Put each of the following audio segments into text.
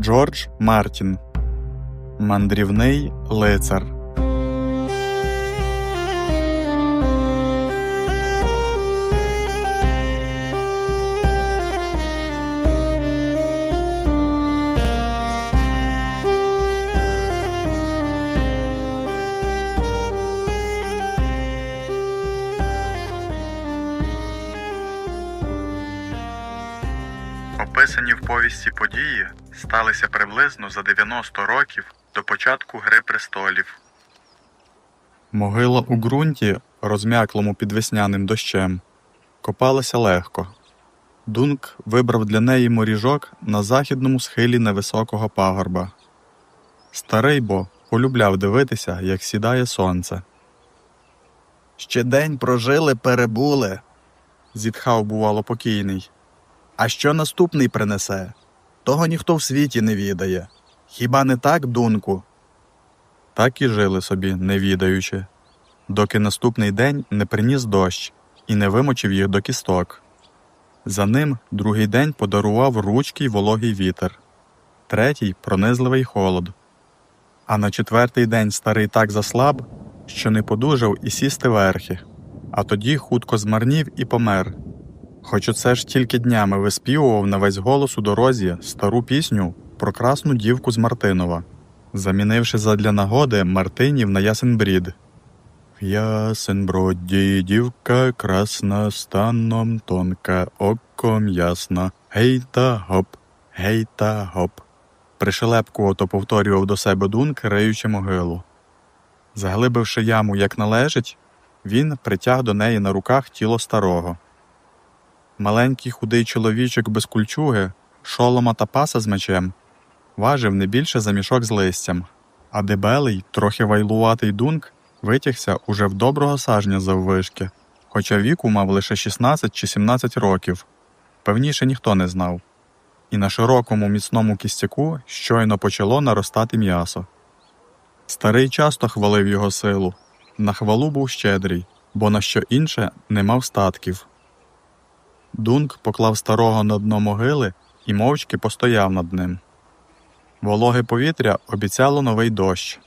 Джордж Мартін Мандрівний лицар. Описані в повісті події сталися приблизно за 90 років до початку Гри престолів. Могила у ґрунті, розм'яклому під весняним дощем, копалася легко. Дунк вибрав для неї моріжок на західному схилі невисокого пагорба. Старий бо полюбляв дивитися, як сідає сонце. Ще день прожили, перебули. Зітхав, бувало, покійний. А що наступний принесе? Того ніхто в світі не відає. Хіба не так, дунку? Так і жили собі, не відаючи, доки наступний день не приніс дощ і не вимочив їх до кісток. За ним другий день подарував ручкий вологий вітер, третій пронизливий холод. А на четвертий день старий так заслаб, що не подужав і сісти верхи, а тоді хутко змарнів і помер. Хоч оце ж тільки днями виспівував на весь голос у дорозі стару пісню про красну дівку з Мартинова, замінивши задля нагоди Мартинів на ясен брід. В ясен-броді дівка красна, станом тонка, оком ясна, гей та гоп, гей та гоп. Пришелепкувато повторював до себе дунк, риючи могилу. Заглибивши яму як належить, він притяг до неї на руках тіло старого. Маленький худий чоловічок без кульчуги, шолома та паса з мечем, важив не більше за мішок з листям, а дебелий, трохи вайлуватий дунк витягся уже в доброго сажня заввишки, хоча віку мав лише 16 чи 17 років. Певніше ніхто не знав. І на широкому міцному кістяку щойно почало наростати м'ясо. Старий часто хвалив його силу, на хвалу був щедрий, бо на що інше не мав статків. Дунк поклав старого на дно могили і мовчки постояв над ним. Вологе повітря обіцяло новий дощ.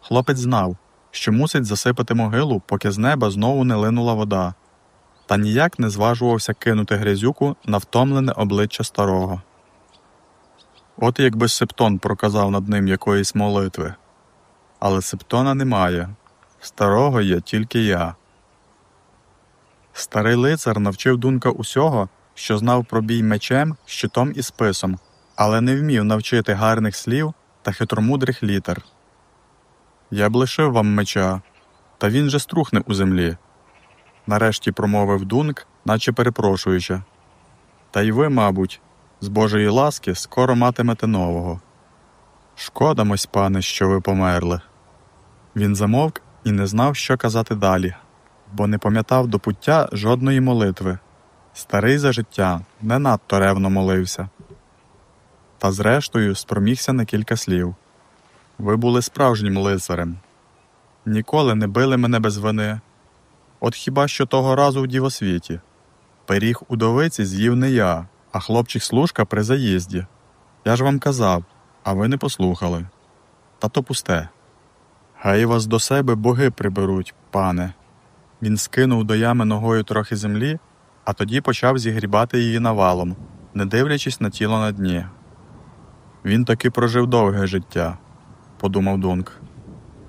Хлопець знав, що мусить засипати могилу, поки з неба знову не линула вода, та ніяк не зважувався кинути грязюку на втомлене обличчя старого. От якби Септон проказав над ним якоїсь молитви. Але Септона немає, старого є тільки я. Старий лицар навчив Дунка усього, що знав про бій мечем, щитом і списом, але не вмів навчити гарних слів та хитромудрих літер. Я б лишив вам меча, та він же струхне у землі. Нарешті промовив Дунк, наче перепрошуючи. Та й ви, мабуть, з Божої ласки скоро матимете нового. Шкода, мось, пане, що ви померли. Він замовк і не знав, що казати далі бо не пам'ятав до пуття жодної молитви. Старий за життя не надто ревно молився. Та зрештою спромігся на кілька слів. Ви були справжнім лицарем. Ніколи не били мене без вини. От хіба що того разу в дівосвіті. Пиріг удовиці з'їв не я, а хлопчик служка при заїзді. Я ж вам казав, а ви не послухали. Та то пусте. Гай вас до себе боги приберуть, пане. Він скинув до ями ногою трохи землі, а тоді почав зігрібати її навалом, не дивлячись на тіло на дні. Він таки прожив довге життя, подумав Дунк.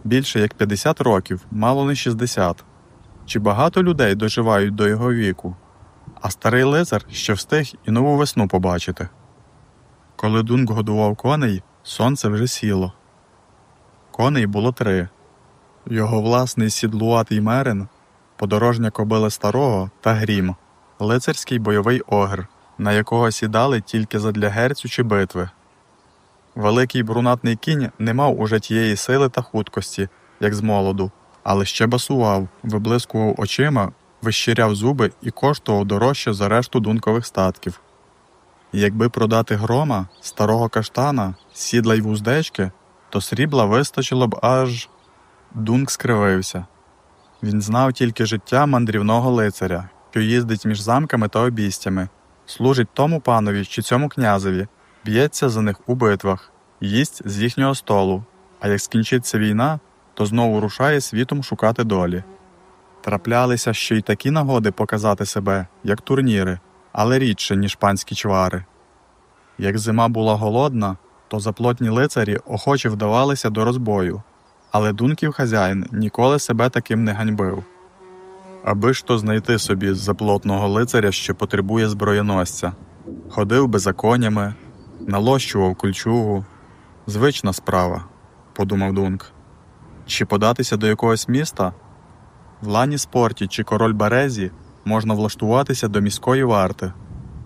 Більше як 50 років, мало не 60. Чи багато людей доживають до його віку, а старий лицар ще встиг і нову весну побачити. Коли Дунк годував коней, сонце вже сіло. Коней було три. Його власний сідлуватий мерин подорожня кобила старого та грім, лицарський бойовий огр, на якого сідали тільки задля герцю чи битви. Великий брунатний кінь не мав уже тієї сили та хуткості, як з молоду, але ще басував, виблискував очима, вищиряв зуби і коштував дорожче за решту дункових статків. Якби продати грома, старого каштана, сідла й вуздечки, то срібла вистачило б аж. Дунк скривився. Він знав тільки життя мандрівного лицаря, що їздить між замками та обійстями, служить тому панові чи цьому князеві, б'ється за них у битвах, їсть з їхнього столу, а як скінчиться війна, то знову рушає світом шукати долі. Траплялися ще й такі нагоди показати себе, як турніри, але рідше, ніж панські чвари. Як зима була голодна, то заплотні лицарі охоче вдавалися до розбою, але дунків хазяїн ніколи себе таким не ганьбив. Аби ж то знайти собі заплотного лицаря, що потребує зброєносця, ходив би за конями, налощував кульчугу. Звична справа, подумав Дунк. Чи податися до якогось міста? В лані спорті чи король Березі можна влаштуватися до міської варти.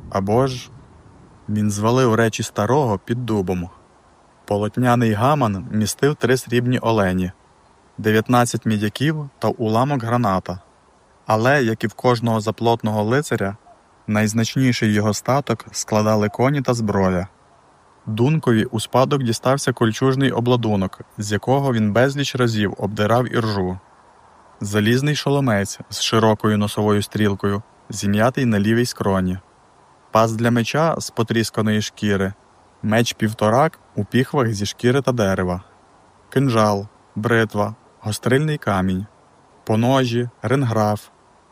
Або ж він звалив речі старого під дубом. Полотняний гаман містив три срібні олені, 19 мідяків та уламок граната. Але, як і в кожного заплотного лицаря, найзначніший його статок складали коні та зброя. Дункові у спадок дістався кольчужний обладунок, з якого він безліч разів обдирав іржу. Залізний шоломець з широкою носовою стрілкою, зім'ятий на лівій скроні, пас для меча з потрісканої шкіри, меч півторак у піхвах зі шкіри та дерева, кинжал, бритва, гострильний камінь, поножі, ренграф,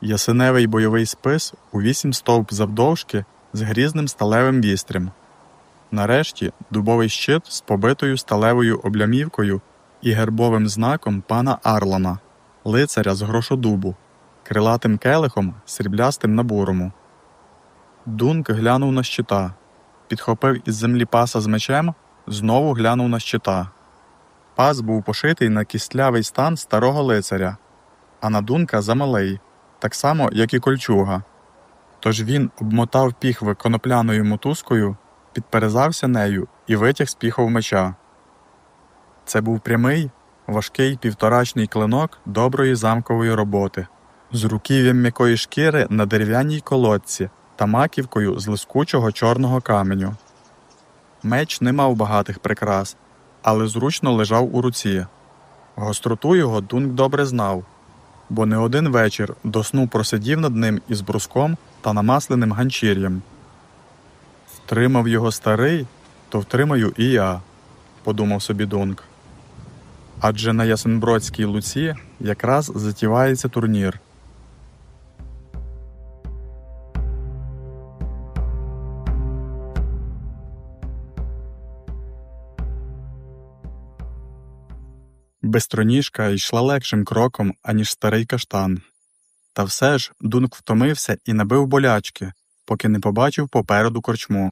ясеневий бойовий спис у вісім стовп завдовжки з грізним сталевим вістрям. Нарешті дубовий щит з побитою сталевою облямівкою і гербовим знаком пана Арлана, лицаря з грошодубу, крилатим келихом сріблястим на бурому. Дунк глянув на щита, підхопив із землі паса з мечем, знову глянув на щита. Пас був пошитий на кістлявий стан старого лицаря, а на дунка замалий, так само, як і кольчуга. Тож він обмотав піхви конопляною мотузкою підперезався нею і витяг з піхов меча. Це був прямий, важкий півторачний клинок доброї замкової роботи, з руків'ям м'якої шкіри на дерев'яній колодці та маківкою з лискучого чорного каменю. Меч не мав багатих прикрас, але зручно лежав у руці. Гостроту його Дунк добре знав, бо не один вечір до сну просидів над ним із бруском та намасленим ганчір'ям. Втримав його старий, то втримаю і я, подумав собі Дунк. Адже на Ясенбродській луці якраз затівається турнір. Бестроніжка йшла легшим кроком, аніж старий каштан. Та все ж Дунк втомився і набив болячки, поки не побачив попереду корчму.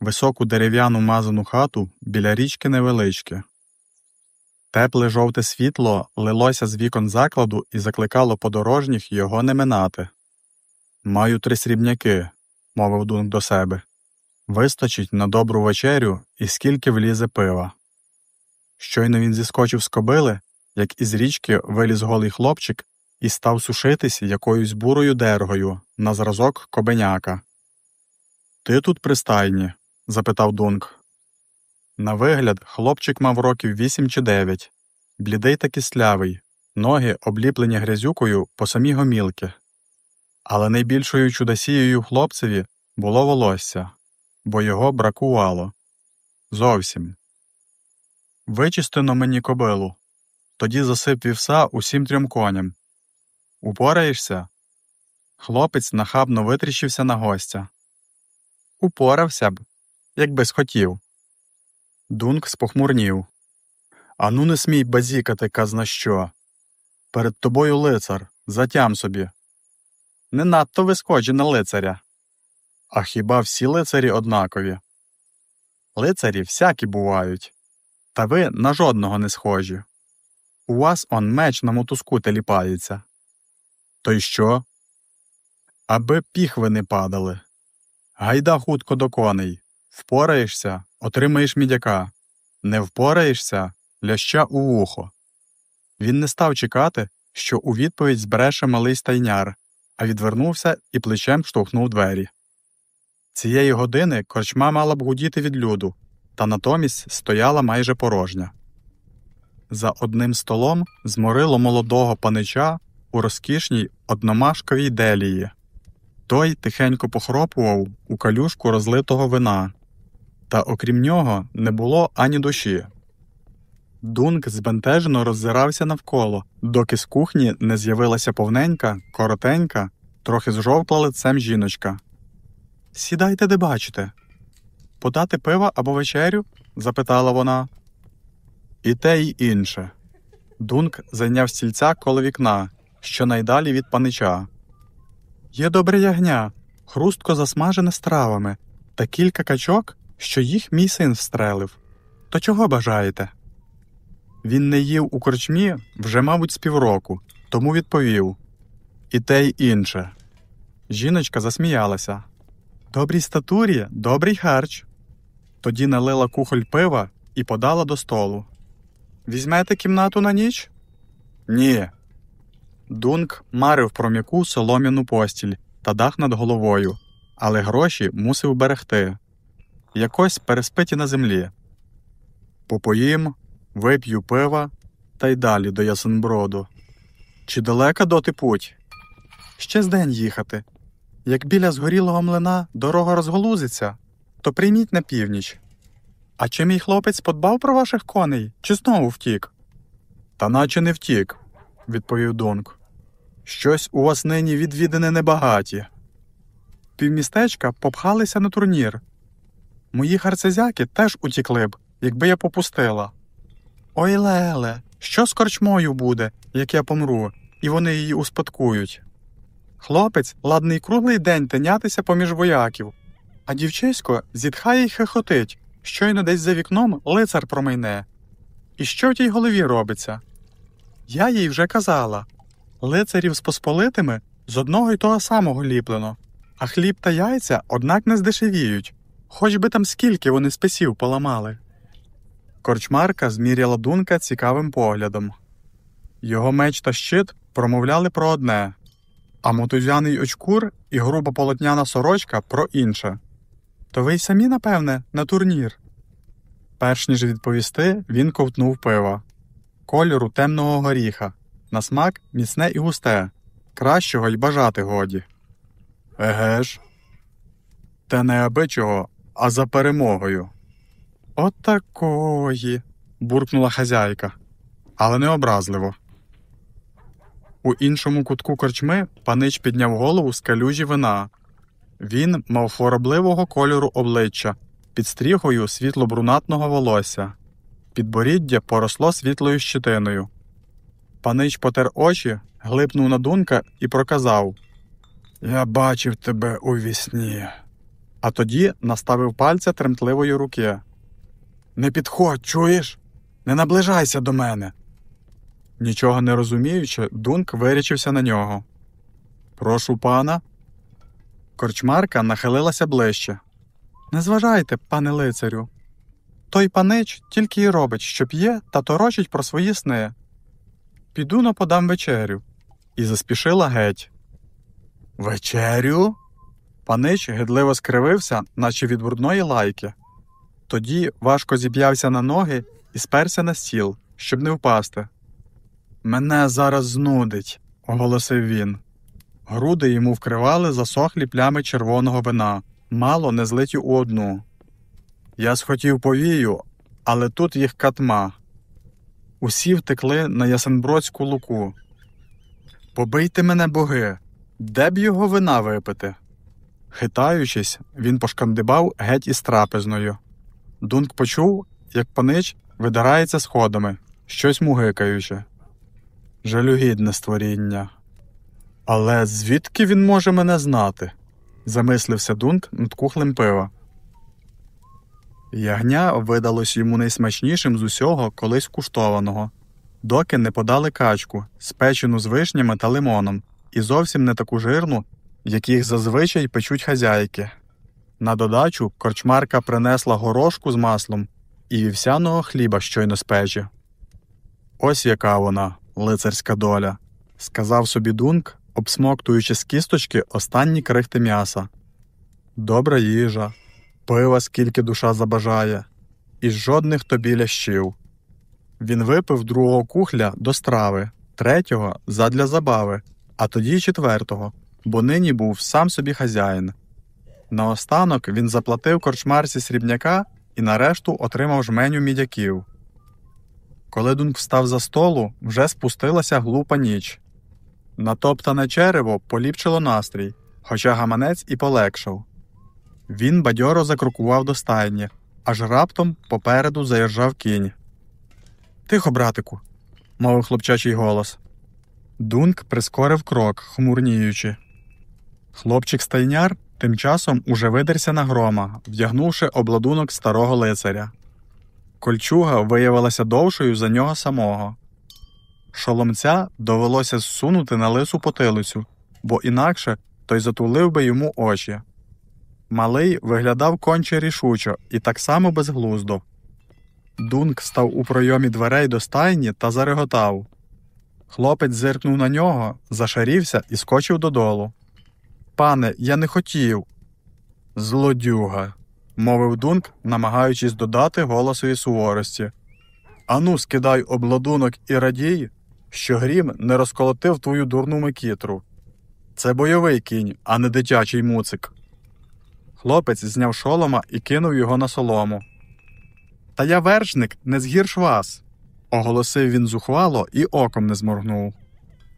Високу дерев'яну мазану хату біля річки невеличке. Тепле жовте світло лилося з вікон закладу і закликало подорожніх його не минати. Маю три срібняки, мовив Дунк до себе. Вистачить на добру вечерю і скільки влізе пива. Щойно він зіскочив з кобили, як із річки виліз голий хлопчик і став сушитись якоюсь бурою дергою на зразок кобеняка. Ти тут при стайні? запитав Дунк. На вигляд, хлопчик мав років вісім чи дев'ять, блідий та кислявий, ноги обліплені грязюкою по самі гомілки. Але найбільшою чудосією хлопцеві було волосся, бо його бракувало. Зовсім. Вичистено мені кобилу, тоді засип вівса усім трьом коням. Упораєшся? Хлопець нахабно витріщився на гостя. Упорався б, якби схотів. Дунк спохмурнів. Ану, не смій базікати, казна що. Перед тобою лицар, затям собі. Не надто ви на лицаря. А хіба всі лицарі однакові? Лицарі всякі бувають, та ви на жодного не схожі. У вас он меч на мотузку теліпається. То й що? Аби піхви не падали. Гайда хутко до коней. Впораєшся, отримаєш мідяка. Не впораєшся ляща у вухо. Він не став чекати, що у відповідь збереше малий стайняр, а відвернувся і плечем штовхнув двері. Цієї години корчма мала б гудіти від люду, та натомість стояла майже порожня. За одним столом зморило молодого панича у розкішній одномашковій делії. Той тихенько похропував у калюшку розлитого вина. Та окрім нього не було ані душі. Дунк збентежено роззирався навколо, доки з кухні не з'явилася повненька, коротенька, трохи зжовкла лицем жіночка. Сідайте, де бачите. Подати пива або вечерю? запитала вона. І те, й інше. Дунк зайняв стільця коло вікна, що найдалі від панича. Є добре ягня, хрустко засмажене стравами, та кілька качок, що їх мій син встрелив. То чого бажаєте? Він не їв у корчмі вже, мабуть, з півроку, тому відповів І те й інше. Жіночка засміялася. Добрій статурі, добрий харч. Тоді налила кухоль пива і подала до столу. Візьмете кімнату на ніч? Ні. Дунк марив про м'яку солом'яну постіль та дах над головою, але гроші мусив берегти. Якось переспиті на землі. Попоїм, вип'ю пива та й далі до Ясенброду. Чи далека доти путь? Ще з день їхати. Як біля згорілого млина дорога розголузиться, то прийміть на північ. А чи мій хлопець подбав про ваших коней, чи знову втік? Та наче не втік, відповів Донк. Щось у вас нині відвідини небагаті. Півмістечка попхалися на турнір. Мої харцезяки теж утікли б, якби я попустила. Ой, Леле, що з корчмою буде, як я помру, і вони її успадкують? Хлопець ладний круглий день тинятися поміж вояків, а дівчисько зітхає й хихотить, щойно десь за вікном лицар промайне. І що в тій голові робиться? Я їй вже казала лицарів з посполитими з одного й того самого ліплено, а хліб та яйця однак не здешевіють, хоч би там скільки вони списів поламали. Корчмарка зміряла дунка цікавим поглядом. Його меч та щит промовляли про одне, а мотузяний очкур і груба полотняна сорочка про інше. То ви й самі, напевне, на турнір. Перш ніж відповісти, він ковтнув пива кольору темного горіха, на смак міцне і густе, кращого й бажати годі. Еге ж. Та не аби чого, а за перемогою. Отакої. буркнула хазяйка, але не образливо. У іншому кутку корчми панич підняв голову з калюжі вина. Він мав хворобливого кольору обличчя, під стріхою світло-брунатного волосся. Підборіддя поросло світлою щитиною. Панич потер очі, глипнув на дунка і проказав Я бачив тебе у вісні. А тоді наставив пальця тремтливої руки. Не підходь, чуєш? Не наближайся до мене. Нічого не розуміючи, Дунк вирічився на нього. Прошу пана. Корчмарка нахилилася ближче. Не зважайте, пане лицарю. Той панич тільки й робить, що п'є та торочить про свої сни. Піду но подам вечерю. І заспішила геть. Вечерю? Панич гидливо скривився, наче від брудної лайки. Тоді важко зіп'явся на ноги і сперся на стіл, щоб не впасти. Мене зараз знудить, оголосив він. Груди йому вкривали засохлі плями червоного вина, мало не злиті у одну. Я схотів повію, але тут їх катма. Усі втекли на Ясенбродську луку. Побийте мене, боги, де б його вина випити? Хитаючись, він пошкандибав геть із трапезною. Дунк почув, як панич видирається сходами, щось мугикаючи. Жалюгідне створіння. Але звідки він може мене знати? замислився Дунк над кухлем пива. Ягня видалось йому найсмачнішим з усього колись куштованого, доки не подали качку, спечену з вишнями та лимоном, і зовсім не таку жирну, яких зазвичай печуть хазяйки. На додачу корчмарка принесла горошку з маслом і вівсяного хліба щойно з печі. Ось яка вона, лицарська доля, сказав собі Дунк, обсмоктуючи з кісточки останні крихти м'яса. Добра їжа, пива скільки душа забажає, і жодних тобі лящів. Він випив другого кухля до страви, третього задля забави, а тоді четвертого, бо нині був сам собі хазяїн. Наостанок він заплатив корчмарці срібняка і нарешту отримав жменю мідяків. Коли Дунк встав за столу, вже спустилася глупа ніч. Натоптане черево поліпшило настрій, хоча гаманець і полегшав. Він бадьоро закрокував до стайні, аж раптом попереду заіржав кінь. Тихо, братику, мовив хлопчачий голос. Дунк прискорив крок, хмурніючи. Хлопчик стайняр тим часом уже видерся на грома, вдягнувши обладунок старого лицаря. Кольчуга виявилася довшою за нього самого. Шоломця довелося зсунути на лису потилицю, бо інакше той затулив би йому очі. Малий виглядав конче рішучо і так само безглуздо. Дунк став у пройомі дверей до стайні та зареготав. Хлопець зиркнув на нього, зашарівся і скочив додолу. Пане, я не хотів. Злодюга, мовив Дунк, намагаючись додати голосові суворості. Ану, скидай обладунок і радій, що грім не розколотив твою дурну микітру. Це бойовий кінь, а не дитячий муцик. Хлопець зняв шолома і кинув його на солому. Та я вершник, не згірш вас, оголосив він зухвало і оком не зморгнув.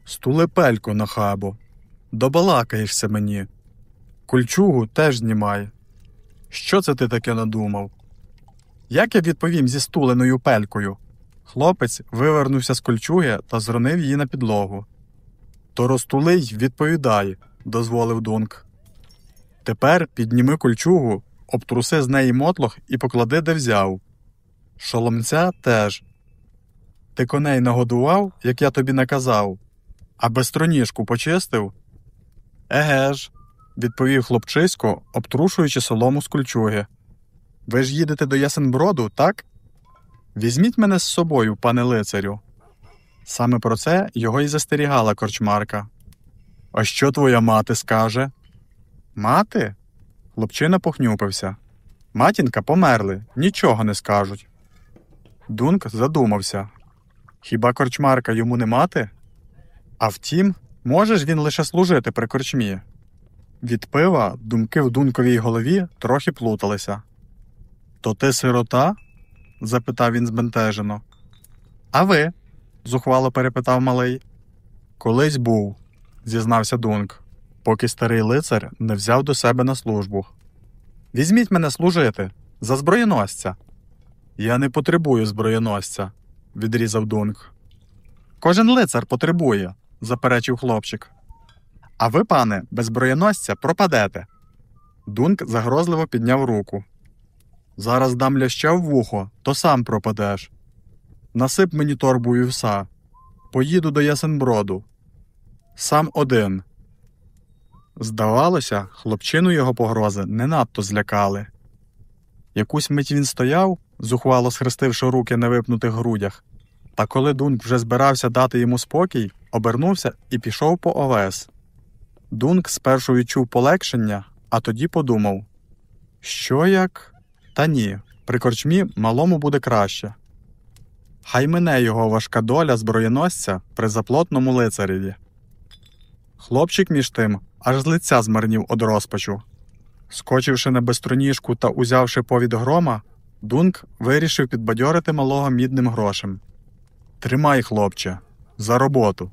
Стулепелько на хабу. Добалакаєшся мені. Кульчугу теж знімай. Що це ти таке надумав? Як я відповім зі стуленою пелькою? Хлопець вивернувся з кольчуги та зронив її на підлогу. То розтули й відповідай, дозволив Дунк. Тепер підніми кольчугу, обтруси з неї мотлох і поклади, де взяв. Шоломця теж. Ти коней нагодував, як я тобі наказав, а бестроніжку почистив? Еге ж, відповів хлопчисько, обтрушуючи солому з кульчуги. Ви ж їдете до Ясенброду, так? Візьміть мене з собою, пане лицарю. Саме про це його й застерігала корчмарка. А що твоя мати скаже? Мати? Хлопчина похнюпився. Матінка померли, нічого не скажуть. Дунк задумався. Хіба корчмарка йому не мати? А втім, може ж він лише служити при корчмі. Від пива думки в дунковій голові трохи плуталися. То ти сирота? Запитав він збентежено. А ви? зухвало перепитав малий. Колись був, зізнався Дунк, поки старий лицар не взяв до себе на службу. Візьміть мене служити за зброєносця. Я не потребую зброєносця, відрізав Дунк. Кожен лицар потребує, заперечив хлопчик. А ви, пане, без зброєносця пропадете. Дунк загрозливо підняв руку. Зараз дам ляща в вухо, то сам пропадеш. Насип мені торбу вівса. Поїду до Ясенброду. Сам один. Здавалося, хлопчину його погрози не надто злякали. Якусь мить він стояв, зухвало схрестивши руки на випнутих грудях, та коли Дунк вже збирався дати йому спокій, обернувся і пішов по овес. Дунк спершу відчув полегшення, а тоді подумав що як? Та ні, при корчмі малому буде краще. Хай мине його важка доля зброєносця при заплотному лицареві. Хлопчик між тим аж з лиця змарнів од розпачу. Скочивши на безстроніжку та узявши повід грома, Дунк вирішив підбадьорити малого мідним грошем. Тримай, хлопче, за роботу.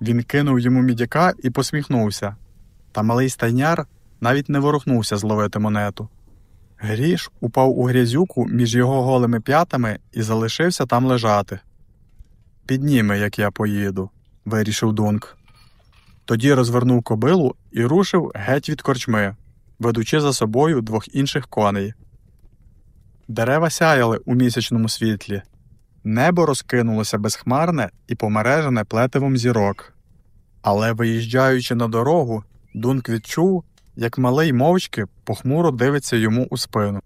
Він кинув йому мідяка і посміхнувся, та малий стайняр навіть не ворухнувся зловити монету. Гріш упав у грязюку між його голими п'ятами і залишився там лежати. Підніми, як я поїду, вирішив Дунк. Тоді розвернув кобилу і рушив геть від корчми, ведучи за собою двох інших коней. Дерева сяяли у місячному світлі, небо розкинулося безхмарне і помережене плетивом зірок. Але, виїжджаючи на дорогу, Дунк відчув, як малий мовчки похмуро дивиться йому у спину.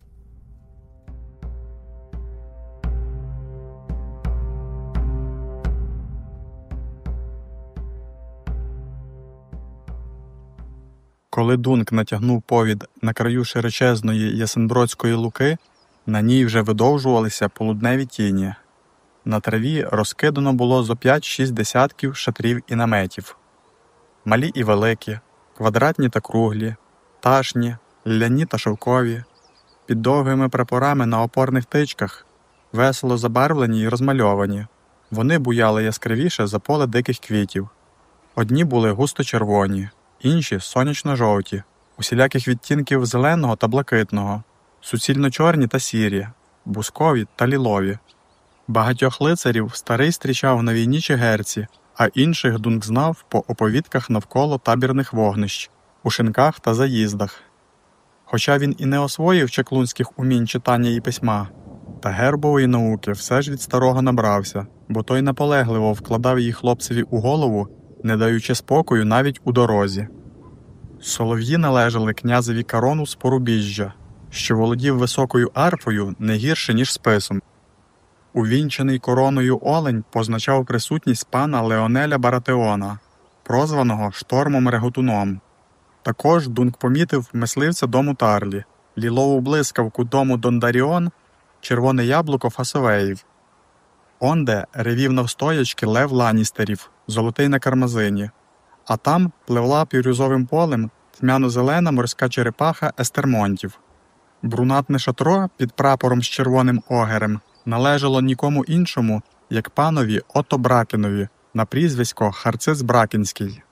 Коли Дунк натягнув повід на краю широчезної ясенбродської луки, на ній вже видовжувалися полудневі тіні. На траві розкидано було зо 5-6 десятків шатрів і наметів. Малі і великі, квадратні та круглі, ташні, ляні та шовкові. під довгими прапорами на опорних тичках, весело забарвлені й розмальовані. Вони буяли яскравіше за поле диких квітів. Одні були густо червоні, інші сонячно-жовті, усіляких відтінків зеленого та блакитного, суцільно чорні та сірі, бускові та лілові. Багатьох лицарів старий зустрічав на війні чи герці, а інших Дунк знав по оповідках навколо табірних вогнищ, у шинках та заїздах. Хоча він і не освоїв чеклунських умінь читання і письма, та гербової науки все ж від старого набрався, бо той наполегливо вкладав її хлопцеві у голову, не даючи спокою навіть у дорозі. Солов'ї належали князеві Карону з Порубіжжя, що володів високою арфою не гірше, ніж списом. Увінчений короною Олень позначав присутність пана Леонеля Баратеона, прозваного Штормом Реготуном. Також Дунк помітив мисливця дому Тарлі, лілову блискавку дому Дондаріон, червоне яблуко Фасовеїв. Онде ревів навстоячки лев Ланістерів, золотий на кармазині, а там пливла пірюзовим полем тьмяно-зелена морська черепаха Естермонтів. Брунатне шатро під прапором з червоним огерем належало нікому іншому, як панові Ото Бракенові на прізвисько Харциз Бракінський.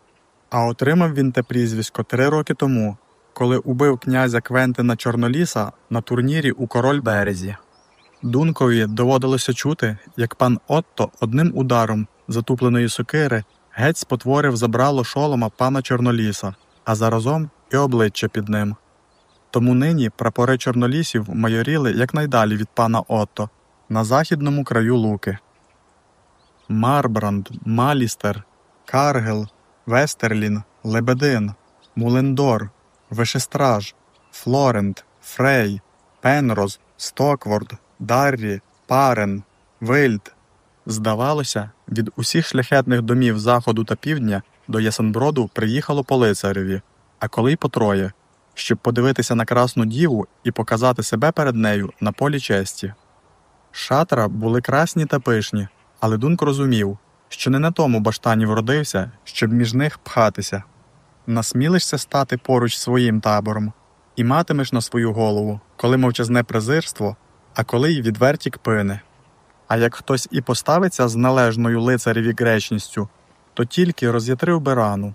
А отримав він те прізвисько три роки тому, коли убив князя Квентина Чорноліса на турнірі у Король Березі. Дункові доводилося чути, як пан Отто одним ударом затупленої сокири геть спотворив забрало шолома пана Чорноліса, а заразом і обличчя під ним. Тому нині прапори чорнолісів майоріли якнайдалі від пана Отто на західному краю луки. Марбранд, Малістер, Каргел, Вестерлін, Лебедин, Мулендор, Вишестраж, Флорент, Фрей, Пенроз, Стокворд, Даррі, Парен, Вильд. Здавалося, від усіх шляхетних домів заходу та півдня до Ясенброду приїхало по лицареві, а коли й по троє, щоб подивитися на красну діву і показати себе перед нею на полі честі. Шатра були красні та пишні, але Дунк розумів, що не на тому баштані вродився, щоб між них пхатися. Насмілишся стати поруч своїм табором, і матимеш на свою голову, коли мовчазне презирство, а коли й відверті кпини. А як хтось і поставиться з належною лицареві гречністю, то тільки роз'ятрив би рану.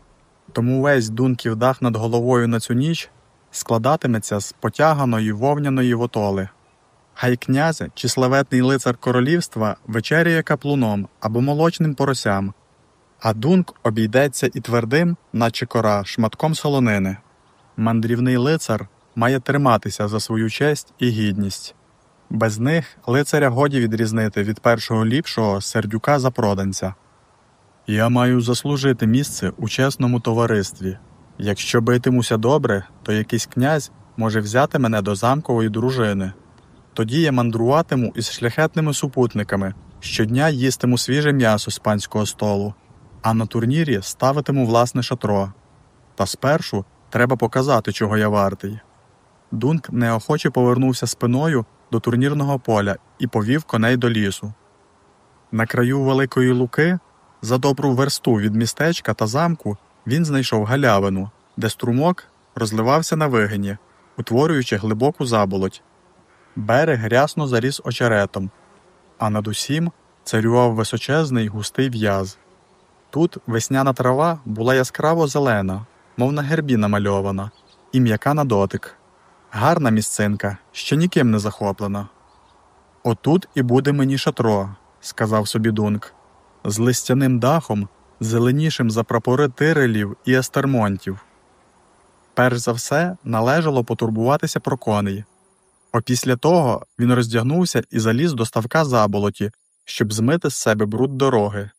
Тому весь дунків дах над головою на цю ніч складатиметься з потяганої вовняної вотоли. Хай князе чи славетний лицар королівства вечеряє каплуном або молочним поросям, а дунк обійдеться і твердим, наче кора, шматком солонини. Мандрівний лицар має триматися за свою честь і гідність. Без них лицаря годі відрізнити від першого ліпшого сердюка за проданця. Я маю заслужити місце у чесному товаристві. Якщо битимуся добре, то якийсь князь може взяти мене до замкової дружини. Тоді я мандруватиму із шляхетними супутниками, щодня їстиму свіже м'ясо з панського столу, а на турнірі ставитиму власне шатро. Та спершу треба показати, чого я вартий. Дунк неохоче повернувся спиною до турнірного поля і повів коней до лісу. На краю великої луки, за добру версту від містечка та замку, він знайшов галявину, де струмок розливався на вигині, утворюючи глибоку заболоть. Берег рясно заріс очеретом, а над усім царював височезний густий в'яз. Тут весняна трава була яскраво зелена, мов на гербі намальована, і м'яка на дотик. Гарна місцинка, ще ніким не захоплена. Отут і буде мені шатро, сказав собі Дунк, з листяним дахом, зеленішим за прапори тирелів і естермонтів. Перш за все належало потурбуватися про коней. Опісля того він роздягнувся і заліз до ставка заболоті, щоб змити з себе бруд дороги.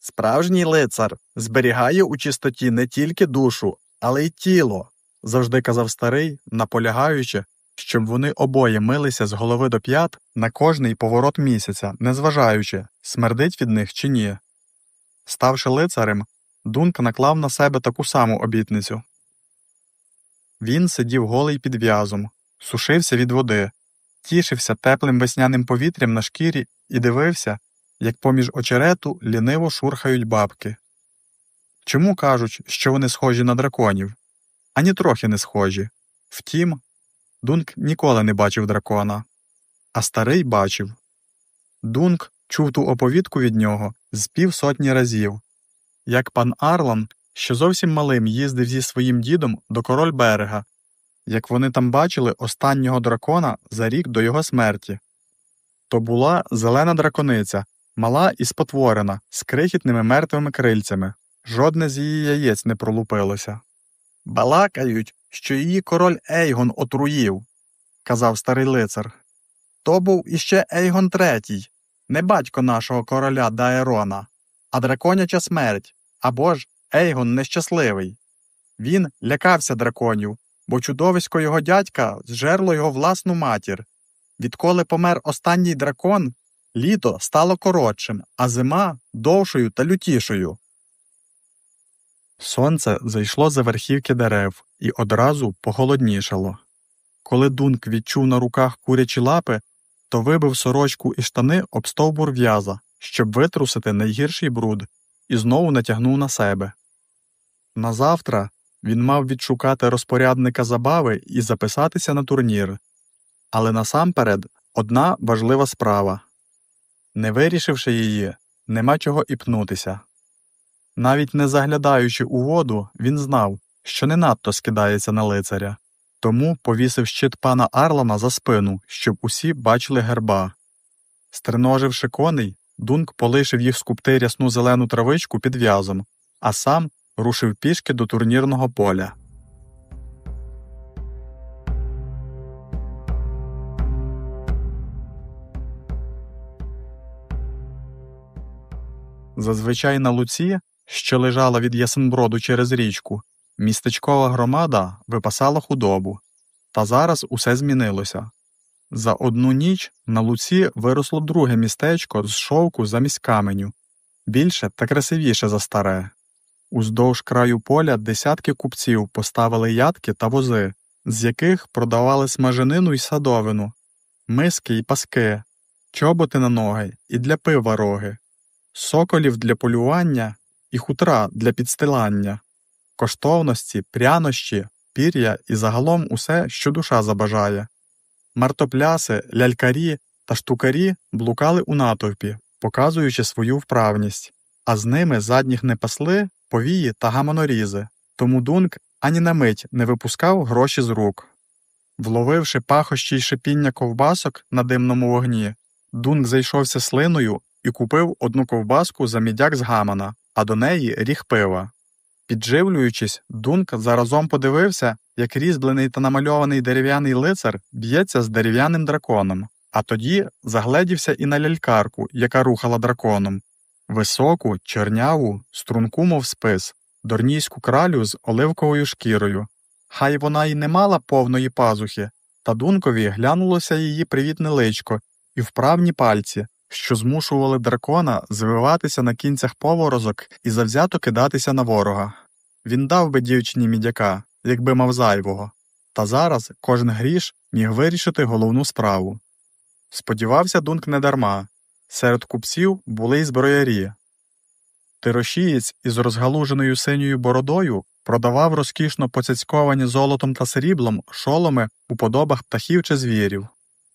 Справжній лицар зберігає у чистоті не тільки душу, але й тіло, завжди казав старий, наполягаючи, щоб вони обоє милися з голови до п'ят на кожний поворот місяця, незважаючи, смердить від них чи ні. Ставши лицарем, Дунк наклав на себе таку саму обітницю. Він сидів голий під в'язом, сушився від води, тішився теплим весняним повітрям на шкірі і дивився, як поміж очерету ліниво шурхають бабки. Чому кажуть, що вони схожі на драконів? Ані трохи не схожі. Втім, Дунк ніколи не бачив дракона, а старий бачив. Дунк чув ту оповідку від нього з півсотні разів, як пан Арлан, що зовсім малим їздив зі своїм дідом до король берега, як вони там бачили останнього дракона за рік до його смерті. То була зелена дракониця, мала і спотворена, з крихітними мертвими крильцями. Жодне з її яєць не пролупилося. Балакають, що її король Ейгон отруїв, казав старий лицар. То був іще Ейгон третій, не батько нашого короля Даерона, а драконяча смерть, або ж Ейгон нещасливий. Він лякався драконів, бо чудовисько його дядька зжерло його власну матір. Відколи помер останній дракон, літо стало коротшим, а зима довшою та лютішою. Сонце зайшло за верхівки дерев і одразу похолоднішало. Коли Дунк відчув на руках курячі лапи, то вибив сорочку і штани об стовбур в'яза, щоб витрусити найгірший бруд, і знову натягнув на себе. Назавтра він мав відшукати розпорядника забави і записатися на турнір. Але насамперед одна важлива справа не вирішивши її, нема чого і пнутися. Навіть не заглядаючи у воду, він знав, що не надто скидається на лицаря, тому повісив щит пана Арлана за спину, щоб усі бачили герба. Стриноживши коней, Дунк полишив їх скупти рясну зелену травичку під в'язом, а сам рушив пішки до турнірного поля. Зазвичай на луці, що лежала від Ясенброду через річку, містечкова громада випасала худобу. Та зараз усе змінилося. За одну ніч на луці виросло друге містечко з шовку замість каменю, більше та красивіше за старе. Уздовж краю поля десятки купців поставили ядки та вози, з яких продавали смаженину й садовину, миски й паски, чоботи на ноги і для пива роги, соколів для полювання і хутра для підстилання, коштовності, прянощі, пір'я і загалом усе, що душа забажає. Мартопляси, лялькарі та штукарі блукали у натовпі, показуючи свою вправність, а з ними задніх не пасли повії та гамонорізи, тому Дунк ані на мить не випускав гроші з рук. Вловивши пахощі й шипіння ковбасок на димному вогні, Дунк зайшовся слиною і купив одну ковбаску за мідяк з гамана, а до неї ріг пива. Підживлюючись, Дунк заразом подивився, як різьблений та намальований дерев'яний лицар б'ється з дерев'яним драконом, а тоді загледівся і на лялькарку, яка рухала драконом високу, чорняву, струнку, мов спис, дорнійську кралю з оливковою шкірою. Хай вона й не мала повної пазухи, та Дункові глянулося її привітне личко і вправні пальці, що змушували дракона звиватися на кінцях поворозок і завзято кидатися на ворога. Він дав би дівчині мідяка, якби мав зайвого, та зараз кожен гріш міг вирішити головну справу. Сподівався Дунк недарма серед купців були й зброярі. Тирошієць із розгалуженою синьою бородою продавав розкішно поцяцьковані золотом та сріблом шоломи у подобах птахів чи звірів.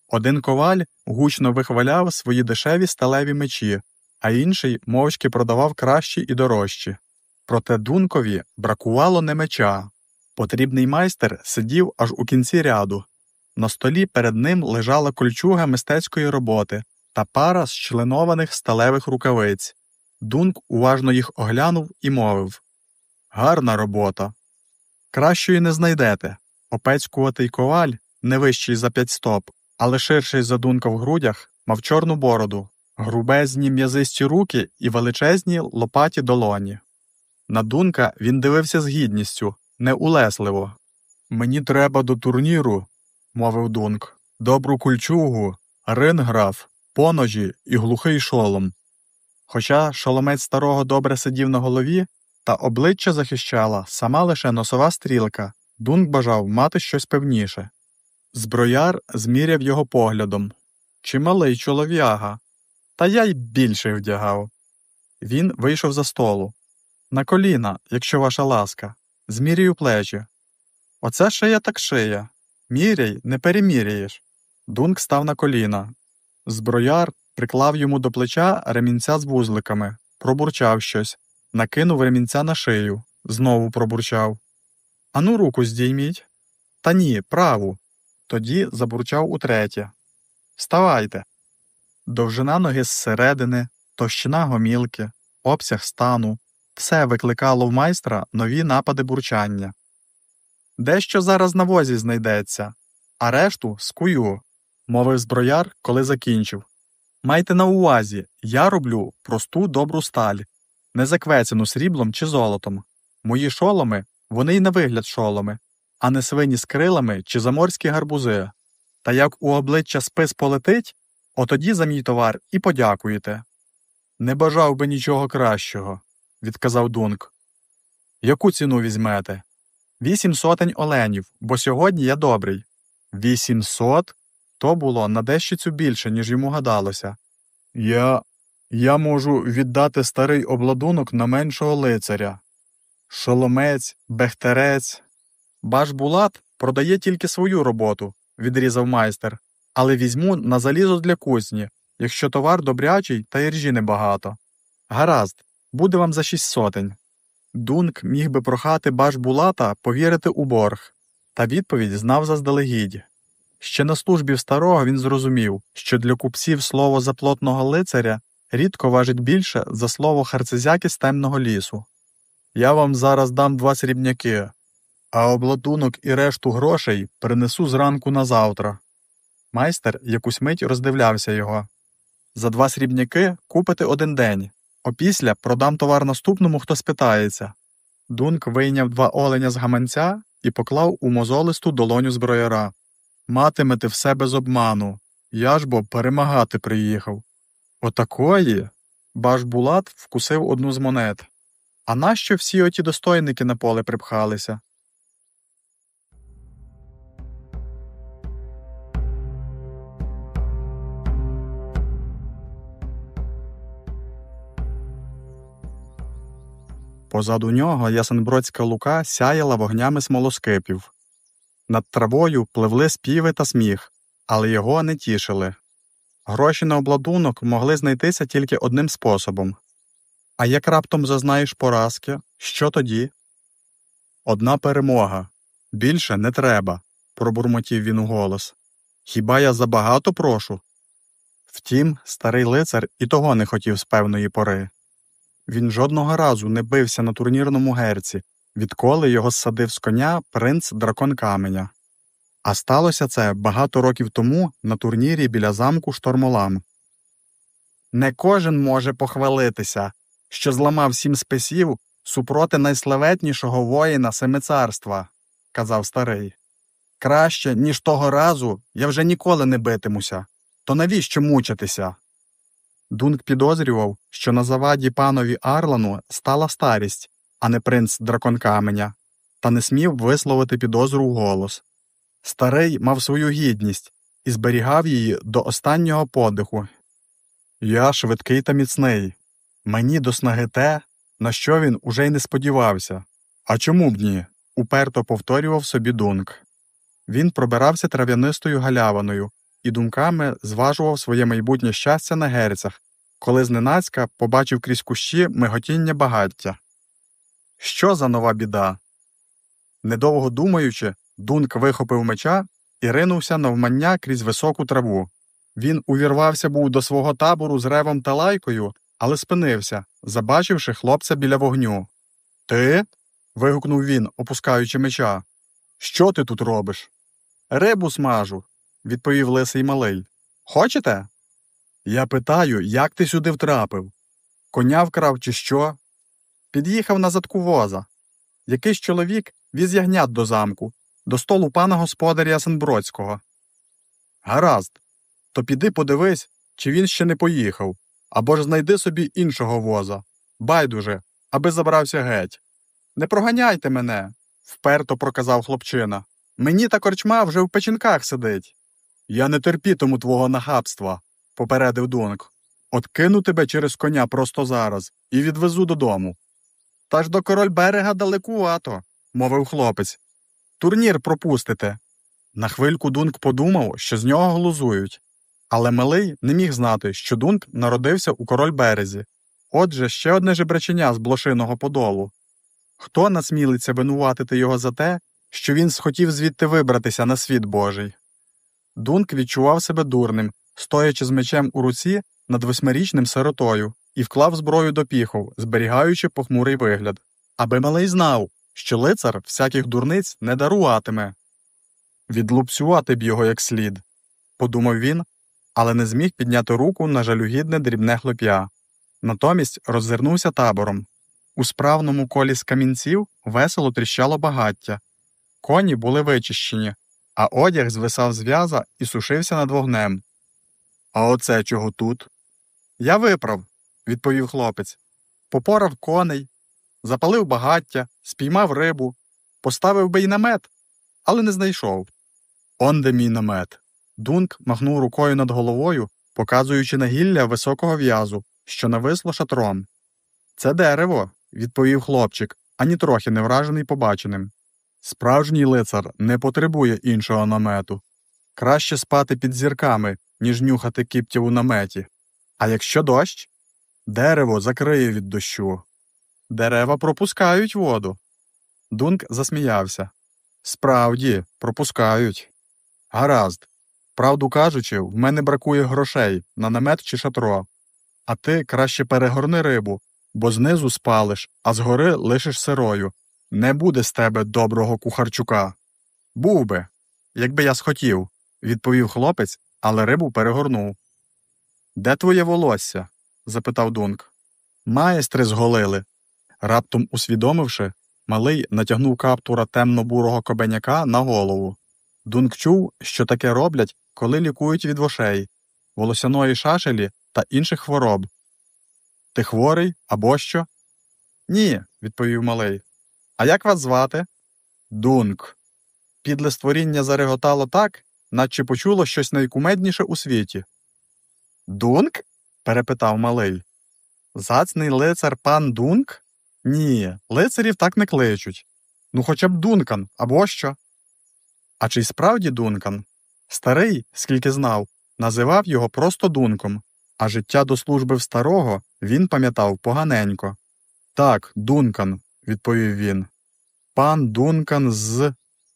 Один коваль гучно вихваляв свої дешеві сталеві мечі, а інший мовчки продавав кращі і дорожчі. Проте Дункові бракувало не меча. Потрібний майстер сидів аж у кінці ряду. На столі перед ним лежала кольчуга мистецької роботи та пара з членованих сталевих рукавиць. Дунк уважно їх оглянув і мовив Гарна робота. Кращої не знайдете. Опецькуватий коваль, не вищий за п'ять стоп, але ширший за дунка в грудях, мав чорну бороду, грубезні м'язисті руки і величезні лопаті долоні. На дунка він дивився з гідністю, неулесливо. Мені треба до турніру, мовив дунк, добру кульчугу, ринграф, поножі і глухий шолом. Хоча шоломець старого добре сидів на голові, та обличчя захищала сама лише носова стрілка, Дунк бажав мати щось певніше. Зброяр зміряв його поглядом Чималий чолов'яга, та я й більше вдягав. Він вийшов за столу. На коліна, якщо ваша ласка, змірюю плечі. Оце шия так шия. Міряй, не переміряєш. Дунк став на коліна. Зброяр приклав йому до плеча ремінця з вузликами, пробурчав щось, накинув ремінця на шию, знову пробурчав. Ану, руку здійміть. Та ні, праву. Тоді забурчав утретє. Вставайте. Довжина ноги зсередини, товщина гомілки, обсяг стану все викликало в майстра нові напади бурчання. Дещо зараз на возі знайдеться, а решту скую, мовив зброяр, коли закінчив. Майте на увазі, я роблю просту добру сталь, не заквецяну сріблом чи золотом. Мої шоломи вони й на вигляд шоломи, а не свині з крилами чи заморські гарбузи. Та як у обличчя спис полетить, отоді за мій товар і подякуєте. Не бажав би нічого кращого, відказав Дунк. Яку ціну візьмете? Вісім сотень оленів, бо сьогодні я добрий. Вісімсот? То було на дещицю більше, ніж йому гадалося. Я. Я можу віддати старий обладунок на меншого лицаря. Шоломець, бехтерець. Баш Булат продає тільки свою роботу, відрізав майстер, але візьму на залізо для кузні, якщо товар добрячий та іржі небагато. Гаразд, буде вам за шість сотень. Дунк міг би прохати баш Булата повірити у борг, та відповідь знав заздалегідь. Ще на службі в старого він зрозумів, що для купців слово заплотного лицаря рідко важить більше за слово харцезяки з темного лісу. Я вам зараз дам два срібняки, а обладунок і решту грошей принесу зранку на завтра. Майстер якусь мить роздивлявся його. За два срібняки купите один день, опісля продам товар наступному, хто спитається. Дунк вийняв два оленя з гаманця і поклав у мозолисту долоню зброяра. Матимете все без обману. Я ж бо перемагати приїхав. Отакої? Баш Булат вкусив одну з монет. А нащо всі оті достойники на поле припхалися? Позаду нього ясенбродська лука сяяла вогнями смолоскипів. Над травою пливли співи та сміх, але його не тішили. Гроші на обладунок могли знайтися тільки одним способом. А як раптом зазнаєш поразки, що тоді? Одна перемога. Більше не треба, пробурмотів він у голос. Хіба я забагато прошу? Втім, старий лицар і того не хотів з певної пори. Він жодного разу не бився на турнірному герці, відколи його ссадив з коня принц дракон каменя. А сталося це багато років тому на турнірі біля замку Штормолам. Не кожен може похвалитися, що зламав сім списів супроти найславетнішого воїна семицарства, казав старий. Краще, ніж того разу, я вже ніколи не битимуся. То навіщо мучитися? Дунк підозрював, що на заваді панові Арлану стала старість, а не принц дракон каменя, та не смів висловити підозру в голос. Старий мав свою гідність і зберігав її до останнього подиху. Я швидкий та міцний. Мені до снаги те, на що він уже й не сподівався. А чому б ні? уперто повторював собі дунк. Він пробирався трав'янистою галявиною і думками зважував своє майбутнє щастя на герцях, коли зненацька побачив крізь кущі миготіння багаття. Що за нова біда? Недовго думаючи, Дунк вихопив меча і ринувся навмання крізь високу траву. Він увірвався був до свого табору з ревом та лайкою, але спинився, забачивши хлопця біля вогню. Ти? вигукнув він, опускаючи меча. Що ти тут робиш? Рибу смажу, відповів лисий малий. Хочете? Я питаю, як ти сюди втрапив? Коня вкрав, чи що? Під'їхав на задку воза. Якийсь чоловік віз ягнят до замку, до столу пана господаря Ясенбродського. Гаразд, то піди подивись, чи він ще не поїхав, або ж знайди собі іншого воза. Байдуже, аби забрався геть. Не проганяйте мене, вперто проказав хлопчина. Мені та корчма вже в печінках сидить. Я не терпітиму твого нахабства, попередив Дунк. От кину тебе через коня просто зараз і відвезу додому. Та ж до король берега далекувато, мовив хлопець. Турнір пропустите. На хвильку Дунк подумав, що з нього глузують, але Милий не міг знати, що Дунк народився у король березі. Отже, ще одне жебраченя з блошиного подолу. Хто насмілиться винуватити його за те, що він схотів звідти вибратися на світ Божий? Дунк відчував себе дурним, стоячи з мечем у руці над восьмирічним сиротою, і вклав зброю до піхов, зберігаючи похмурий вигляд, аби малий знав, що лицар всяких дурниць не даруватиме. Відлупцювати б його як слід, подумав він, але не зміг підняти руку на жалюгідне дрібне хлоп'я. Натомість роззирнувся табором. У справному колі з камінців весело тріщало багаття. Коні були вичищені, а одяг звисав з в'яза і сушився над вогнем. А оце чого тут? Я виправ, відповів хлопець. Попорав коней, запалив багаття, спіймав рибу, поставив би й намет, але не знайшов. Он де мій намет. Дунк махнув рукою над головою, показуючи на гілля високого в'язу, що нависло шатром. Це дерево, відповів хлопчик, ані трохи не вражений побаченим. Справжній лицар не потребує іншого намету. Краще спати під зірками, ніж нюхати кіптів у наметі. А якщо дощ? Дерево закриє від дощу. Дерева пропускають воду. Дунк засміявся. Справді, пропускають. Гаразд. Правду кажучи, в мене бракує грошей на намет чи шатро. А ти краще перегорни рибу, бо знизу спалиш, а згори лишиш сирою. Не буде з тебе доброго кухарчука. Був би, якби я схотів, відповів хлопець, але рибу перегорнув. Де твоє волосся? Запитав Дунк. Майстри зголили. Раптом усвідомивши, малий натягнув каптура темно-бурого кобеняка на голову. Дунк чув, що таке роблять, коли лікують від вошей, волосяної шашелі та інших хвороб. Ти хворий або що? Ні, відповів малий. А як вас звати? Дунк. Підле створіння зареготало так, наче почуло щось найкумедніше у світі. Дунк? Перепитав малий. Зацний лицар пан Дунк? Ні, лицарів так не кличуть. Ну хоча б Дункан, або що. А чи справді Дункан? Старий, скільки знав, називав його просто Дунком, а життя до служби в старого він пам'ятав поганенько. Так, Дункан, відповів він. Пан Дункан з.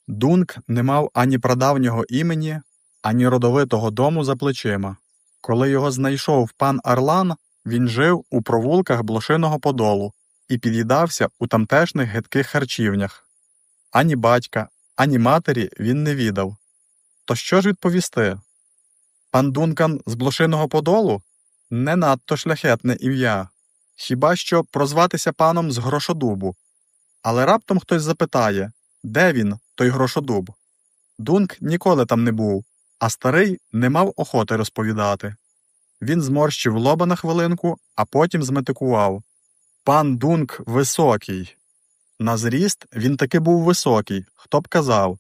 Дунк не мав ані прадавнього імені, ані родовитого дому за плечима. Коли його знайшов пан Арлан, він жив у провулках блошиного подолу і під'їдався у тамтешніх гидких харчівнях. Ані батька, ані матері він не відав. То що ж відповісти? Пан Дункан з блошиного подолу не надто шляхетне ім'я, хіба що прозватися паном з грошодубу. Але раптом хтось запитає, де він, той грошодуб? Дунк ніколи там не був, а старий не мав охоти розповідати. Він зморщив лоба на хвилинку, а потім зметикував. Пан Дунк високий. На зріст він таки був високий, хто б казав,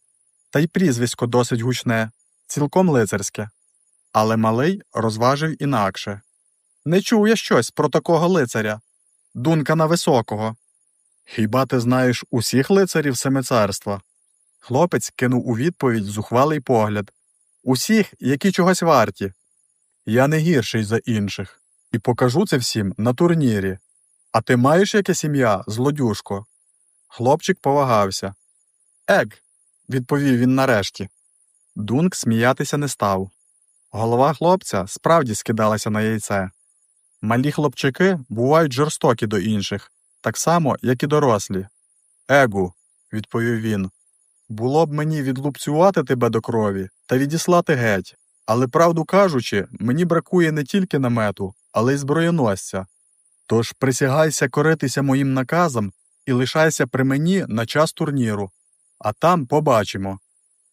та й прізвисько досить гучне, цілком лицарське. Але малий розважив інакше. Не чув я щось про такого лицаря, Дункана Високого. Хіба ти знаєш усіх лицарів семицарства? Хлопець кинув у відповідь зухвалий погляд. Усіх, які чогось варті. Я не гірший за інших, і покажу це всім на турнірі. А ти маєш яке сім'я, злодюшко? Хлопчик повагався. Ег, відповів він нарешті. Дунк сміятися не став. Голова хлопця справді скидалася на яйце. Малі хлопчики бувають жорстокі до інших, так само, як і дорослі. Егу, відповів він. Було б мені відлупцювати тебе до крові та відіслати геть, але, правду кажучи, мені бракує не тільки намету, але й зброєносця. Тож присягайся коритися моїм наказам і лишайся при мені на час турніру, а там побачимо.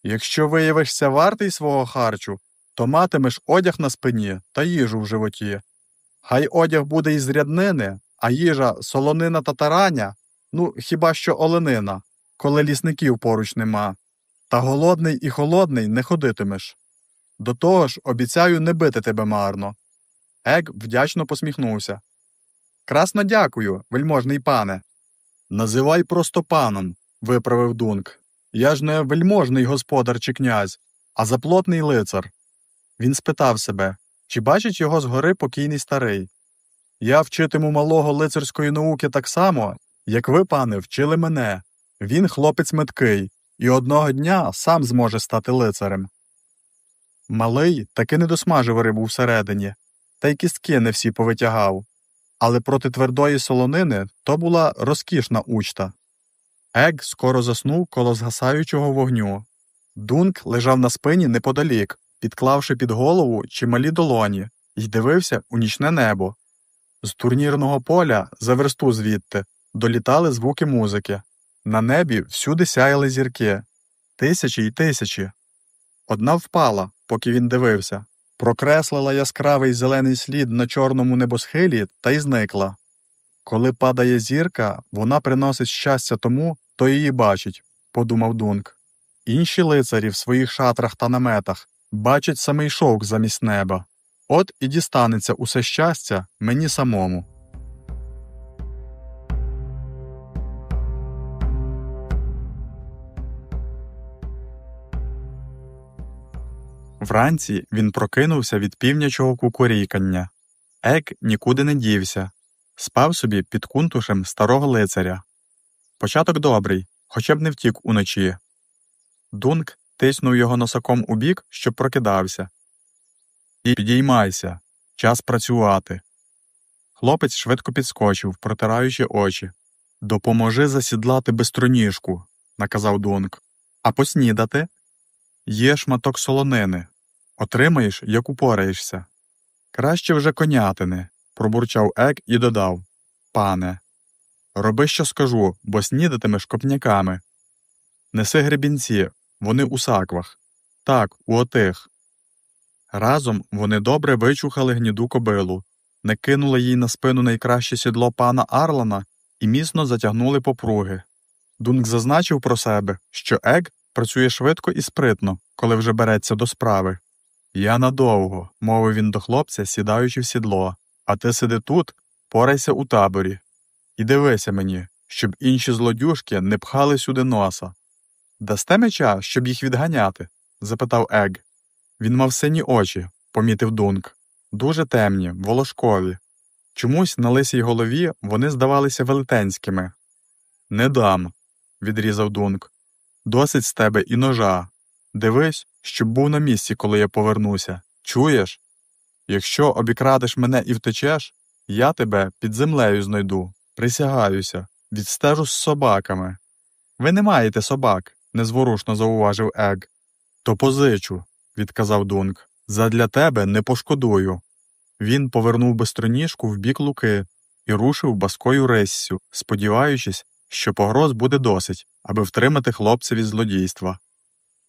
Якщо виявишся вартий свого харчу, то матимеш одяг на спині та їжу в животі. Хай одяг буде із ряднини, а їжа солонина та тараня, ну хіба що оленина, коли лісників поруч нема. Та голодний і холодний не ходитимеш. До того ж, обіцяю не бити тебе марно. Ек вдячно посміхнувся. Красно дякую, вельможний пане. Називай просто паном, виправив Дунк. Я ж не вельможний господар чи князь, а заплотний лицар. Він спитав себе, чи бачить його згори покійний старий. Я вчитиму малого лицарської науки так само, як ви, пане, вчили мене. Він хлопець меткий, і одного дня сам зможе стати лицарем. Малий таки не досмажив рибу всередині, та й кістки не всі повитягав. Але проти твердої солонини то була розкішна учта. Ег скоро заснув коло згасаючого вогню. Дунк лежав на спині неподалік, підклавши під голову чималі долоні, й дивився у нічне небо. З турнірного поля, за версту звідти, долітали звуки музики. На небі всюди сяяли зірки. Тисячі й тисячі. Одна впала, поки він дивився, прокреслила яскравий зелений слід на чорному небосхилі та й зникла. Коли падає зірка, вона приносить щастя тому, хто її бачить, подумав Дунк. Інші лицарі в своїх шатрах та наметах бачать самий шовк замість неба. От і дістанеться усе щастя мені самому. Вранці він прокинувся від півнячого кукурікання. Ек нікуди не дівся, спав собі під кунтушем старого лицаря. Початок добрий, хоча б не втік уночі. Дунк тиснув його носаком у бік, щоб прокидався. І підіймайся, час працювати. Хлопець швидко підскочив, протираючи очі. Допоможи засідлати бистроніжку, наказав Дунк. А поснідати? Є шматок солонини. Отримаєш, як упораєшся. Краще вже конятини, пробурчав Ек і додав Пане, роби, що скажу, бо снідатимеш копняками. Неси гребінці, вони у саквах. Так, у отих. Разом вони добре вичухали гніду кобилу, не кинули їй на спину найкраще сідло пана Арлана і міцно затягнули попруги. Дунк зазначив про себе, що Ек працює швидко і спритно, коли вже береться до справи. Я надовго, мовив він до хлопця, сідаючи в сідло, а ти сиди тут, порайся у таборі. І дивися мені, щоб інші злодюжки не пхали сюди носа. Дасте меча, щоб їх відганяти? запитав Ег. Він мав сині очі, помітив Дунк, дуже темні, волошкові. Чомусь на лисій голові вони здавалися велетенськими. Не дам, відрізав Дунк. Досить з тебе і ножа. Дивись, щоб був на місці, коли я повернуся. Чуєш? Якщо обікрадеш мене і втечеш, я тебе під землею знайду, присягаюся, відстежу з собаками. Ви не маєте собак, незворушно зауважив Ег. То позичу, відказав Дунк. Задля тебе не пошкодую. Він повернув бистроніжку в бік луки і рушив баскою риссю, сподіваючись, що погроз буде досить, аби втримати хлопця від злодійства.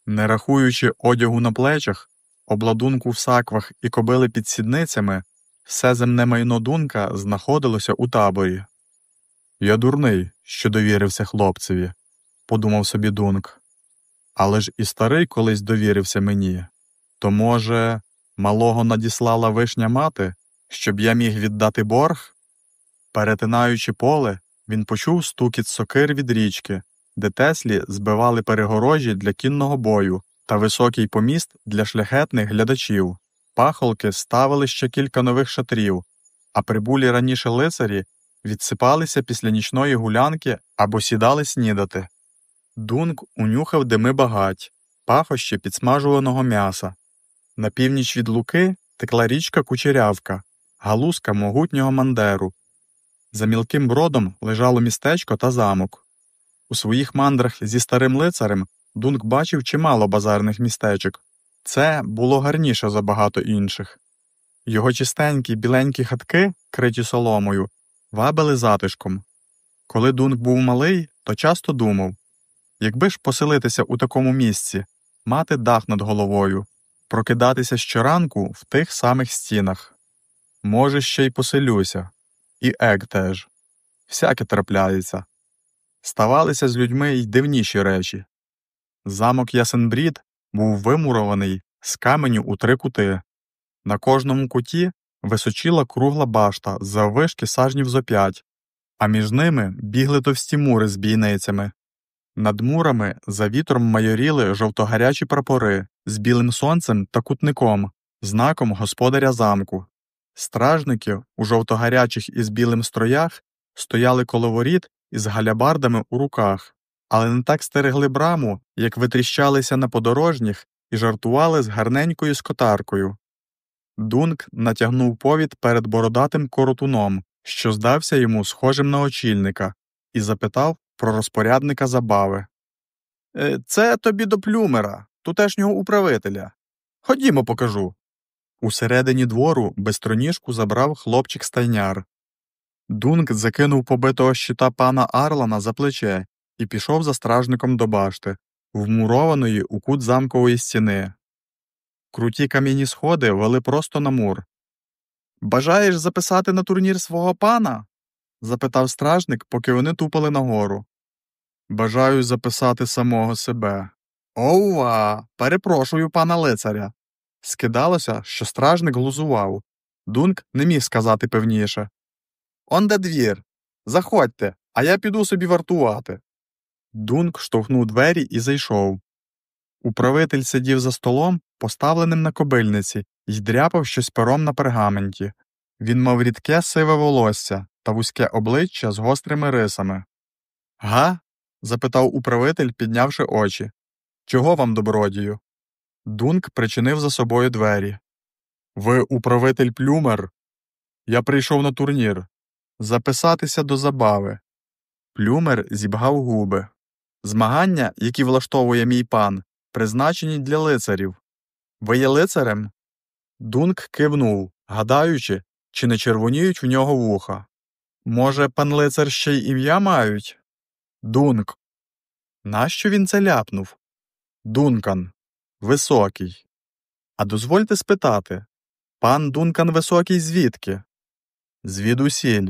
Не рахуючи одягу на плечах, обладунку в саквах і кобили під сідницями, все земне майно дунка знаходилося у таборі. Я дурний, що довірився хлопцеві, подумав собі дунк. Але ж і старий колись довірився мені. То, може, малого надіслала вишня мати, щоб я міг віддати борг? Перетинаючи поле, він почув стукіт сокир від річки, де Теслі збивали перегорожі для кінного бою та високий поміст для шляхетних глядачів. Пахолки ставили ще кілька нових шатрів, а прибулі раніше лицарі відсипалися після нічної гулянки або сідали снідати. Дунк унюхав дими багать, пахощі підсмажуваного м'яса. На північ від луки текла річка Кучерявка, галузка могутнього мандеру. За мілким бродом лежало містечко та замок. У своїх мандрах зі старим лицарем Дунк бачив чимало базарних містечок. Це було гарніше за багато інших. Його чистенькі біленькі хатки, криті соломою, вабили затишком. Коли Дунк був малий, то часто думав якби ж поселитися у такому місці, мати дах над головою, прокидатися щоранку в тих самих стінах. Може, ще й поселюся, і Ег теж. Всяке трапляється. Ставалися з людьми й дивніші речі. Замок Ясенбрід був вимурований з каменю у три кути. На кожному куті височила кругла башта заввишки сажнів зо п'ять, а між ними бігли товсті мури з бійницями. Над мурами за вітром майоріли жовтогарячі прапори з білим сонцем та кутником, знаком господаря замку. Стражники у жовтогарячих із білим строях стояли коло воріт із галябардами у руках, але не так стерегли браму, як витріщалися на подорожніх і жартували з гарненькою скотаркою. Дунк натягнув повід перед бородатим коротуном, що здався йому схожим на очільника, і запитав про розпорядника забави. «Е, Це тобі до плюмера, тутешнього управителя. Ходімо, покажу. Усередині двору безтроніжку забрав хлопчик стайняр. Дунк закинув побитого щита пана Арлана за плече і пішов за стражником до башти, вмурованої у кут замкової стіни. Круті кам'яні сходи вели просто на мур. Бажаєш записати на турнір свого пана? запитав стражник, поки вони тупали нагору. Бажаю записати самого себе. Ова, перепрошую пана лицаря. Скидалося, що стражник глузував. Дунк не міг сказати певніше. Он де двір. Заходьте, а я піду собі вартувати. Дунк штовхнув двері і зайшов. Управитель сидів за столом, поставленим на кобильниці, і дряпав щось пером на пергаменті. Він мав рідке сиве волосся та вузьке обличчя з гострими рисами. Га? запитав управитель, піднявши очі. Чого вам, добродію? Дунк причинив за собою двері. Ви управитель плюмер? Я прийшов на турнір. Записатися до забави. Плюмер зібгав губи. Змагання, які влаштовує мій пан, призначені для лицарів. Ви є лицарем? Дунк кивнув, гадаючи, чи не червоніють в нього вуха. Може, пан лицар ще й ім'я мають? Дунк. Нащо він це ляпнув? Дункан. Високий. А дозвольте спитати пан Дункан Високий звідки? Звідусіль.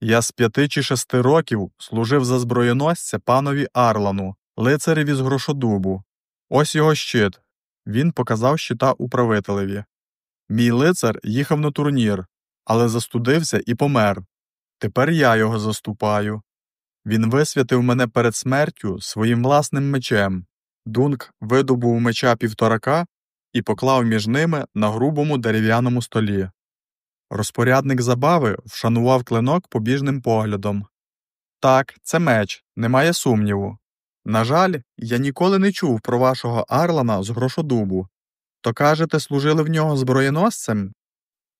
Я з п'яти чи шести років служив за зброєносця панові Арлану, лицареві з грошодубу. Ось його щит. Він показав щита управителеві. Мій лицар їхав на турнір, але застудився і помер. Тепер я його заступаю. Він висвятив мене перед смертю своїм власним мечем. Дунк видобув меча півторака і поклав між ними на грубому дерев'яному столі. Розпорядник забави вшанував клинок побіжним поглядом. Так, це меч, немає сумніву. На жаль, я ніколи не чув про вашого Арлана з грошодубу. То кажете, служили в нього зброєносцем?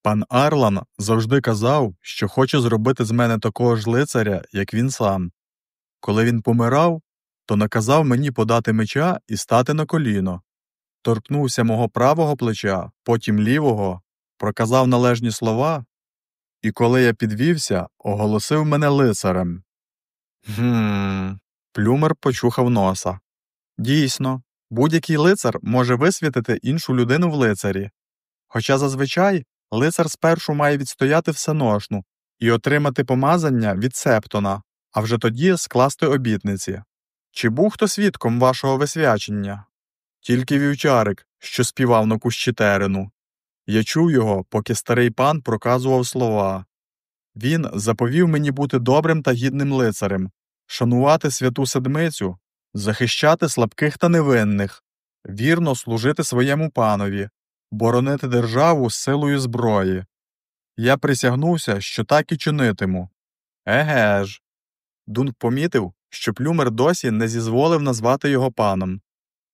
Пан Арлан завжди казав, що хоче зробити з мене такого ж лицаря, як він сам. Коли він помирав, то наказав мені подати меча і стати на коліно. Торкнувся мого правого плеча, потім лівого, проказав належні слова, і коли я підвівся, оголосив мене лицарем. Гм. Плюмер почухав носа. Дійсно, будь-який лицар може висвітити іншу людину в лицарі. Хоча зазвичай лицар спершу має відстояти всеношну і отримати помазання від септона, а вже тоді скласти обітниці. Чи був хто свідком вашого висвячення? Тільки вівчарик, що співав на кущі терену. Я чув його, поки старий пан проказував слова. Він заповів мені бути добрим та гідним лицарем, шанувати святу седмицю, захищати слабких та невинних, вірно служити своєму панові, боронити державу силою зброї. Я присягнувся, що так і чинитиму. Еге ж. Дунк помітив, що плюмер досі не зізволив назвати його паном.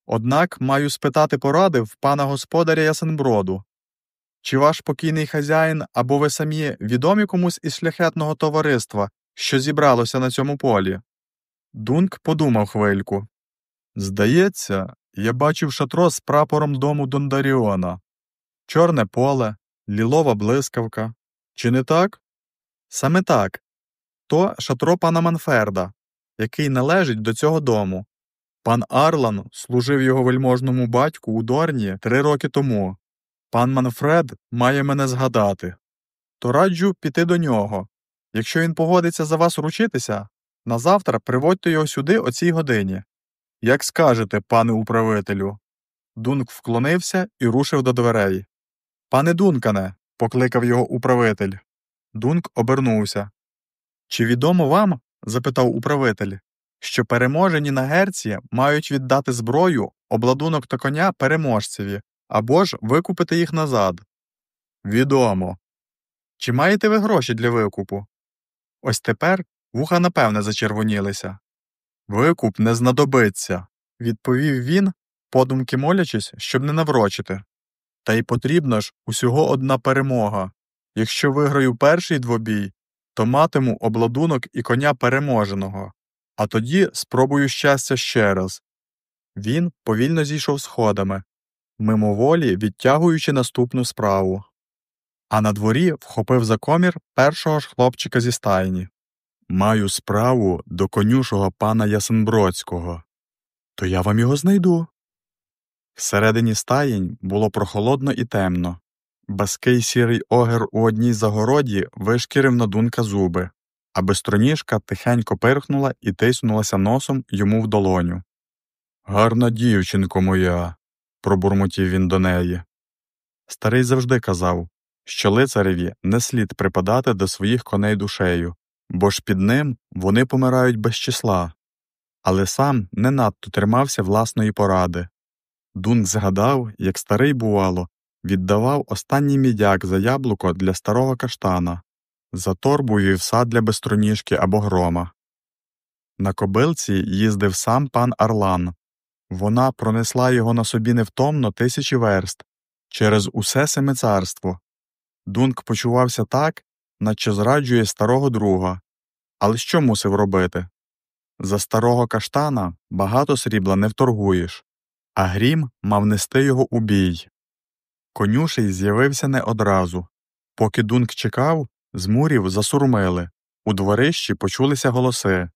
Однак маю спитати поради в пана господаря Ясенброду. Чи ваш покійний хазяїн або ви самі відомі комусь із шляхетного товариства, що зібралося на цьому полі? Дунк подумав хвильку. Здається, я бачив шатро з прапором дому Дондаріона. Чорне поле, лілова блискавка. Чи не так? Саме так. То шатро пана Манферда, який належить до цього дому. Пан Арлан служив його вельможному батьку у Дорні три роки тому. Пан Манфред має мене згадати. То раджу піти до нього. Якщо він погодиться за вас ручитися, на завтра приводьте його сюди о цій годині. Як скажете, пане управителю. Дунк вклонився і рушив до дверей. Пане Дункане, покликав його управитель. Дунк обернувся. Чи відомо вам, запитав управитель, що переможені на герці мають віддати зброю, обладунок та коня переможцеві або ж викупити їх назад. Відомо. Чи маєте ви гроші для викупу? Ось тепер вуха напевне зачервонілися. Викуп не знадобиться, відповів він, подумки молячись, щоб не наврочити. Та й потрібна ж усього одна перемога. Якщо виграю перший двобій, то матиму обладунок і коня переможеного, а тоді спробую щастя ще раз. Він повільно зійшов сходами, мимоволі відтягуючи наступну справу. А на дворі вхопив за комір першого ж хлопчика зі стайні. Маю справу до конюшого пана Ясенбродського. То я вам його знайду. Всередині стаєнь було прохолодно і темно. Баский сірий огер у одній загороді вишкірив на дунка зуби, а бистроніжка тихенько пирхнула і тиснулася носом йому в долоню. Гарна дівчинко моя, пробурмотів він до неї. Старий завжди казав, що лицареві не слід припадати до своїх коней душею, бо ж під ним вони помирають без числа. Але сам не надто тримався власної поради. Дунк згадав, як старий, бувало, віддавав останній мідяк за яблуко для старого каштана, за торбу вівса для бестроніжки або грома. На кобилці їздив сам пан Арлан. Вона пронесла його на собі невтомно тисячі верст через усе семицарство. Дунк почувався так, наче зраджує старого друга. Але що мусив робити? За старого каштана багато срібла не вторгуєш, а грім мав нести його у бій. Конюший з'явився не одразу. Поки Дунк чекав, з мурів засурмили, у дворищі почулися голоси.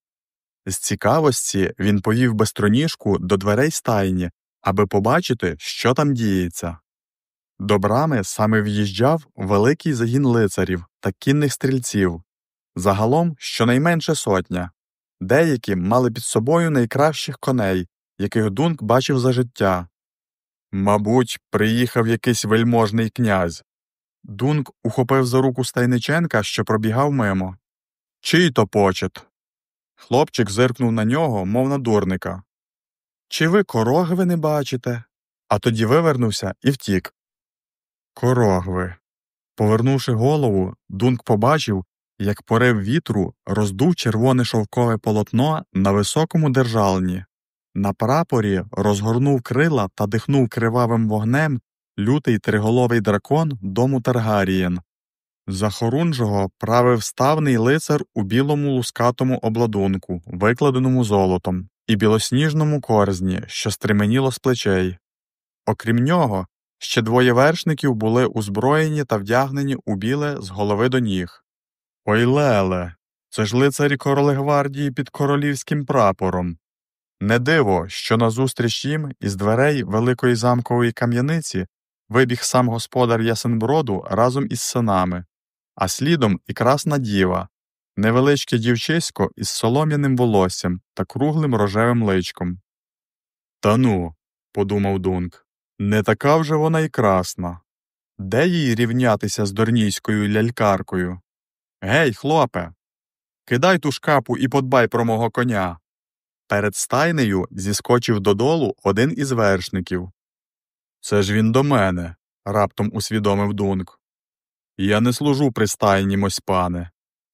З цікавості він повів бестроніжку до дверей стайні, аби побачити, що там діється. До брами саме в'їжджав великий загін лицарів та кінних стрільців, загалом щонайменше сотня. Деякі мали під собою найкращих коней, яких Дунк бачив за життя. Мабуть, приїхав якийсь вельможний князь. Дунк ухопив за руку Стайниченка, що пробігав мимо. Чий то почет? Хлопчик зиркнув на нього, мов на дурника. Чи ви корогви не бачите? А тоді вивернувся і втік. Корогви. Повернувши голову, Дунк побачив, як порив вітру роздув червоне шовкове полотно на високому держалні. На прапорі розгорнув крила та дихнув кривавим вогнем лютий триголовий дракон дому Таргарієн. За хорунжого правив ставний лицар у білому лускатому обладунку, викладеному золотом, і білосніжному корзні, що стременіло з плечей. Окрім нього, ще двоє вершників були узброєні та вдягнені у біле з голови до ніг. Ой леле, це ж лицарі королегвардії під королівським прапором. Не диво, що назустріч їм із дверей великої замкової кам'яниці вибіг сам господар Ясенброду разом із синами, а слідом і красна діва, невеличке дівчисько із солом'яним волоссям та круглим рожевим личком. Та ну, подумав Дунк, не така вже вона й красна. Де їй рівнятися з дорнійською лялькаркою? Гей, хлопе, кидай ту шкапу і подбай про мого коня. Перед стайнею зіскочив додолу один із вершників. Це ж він до мене, раптом усвідомив Дунк. Я не служу при стайні, мось пане.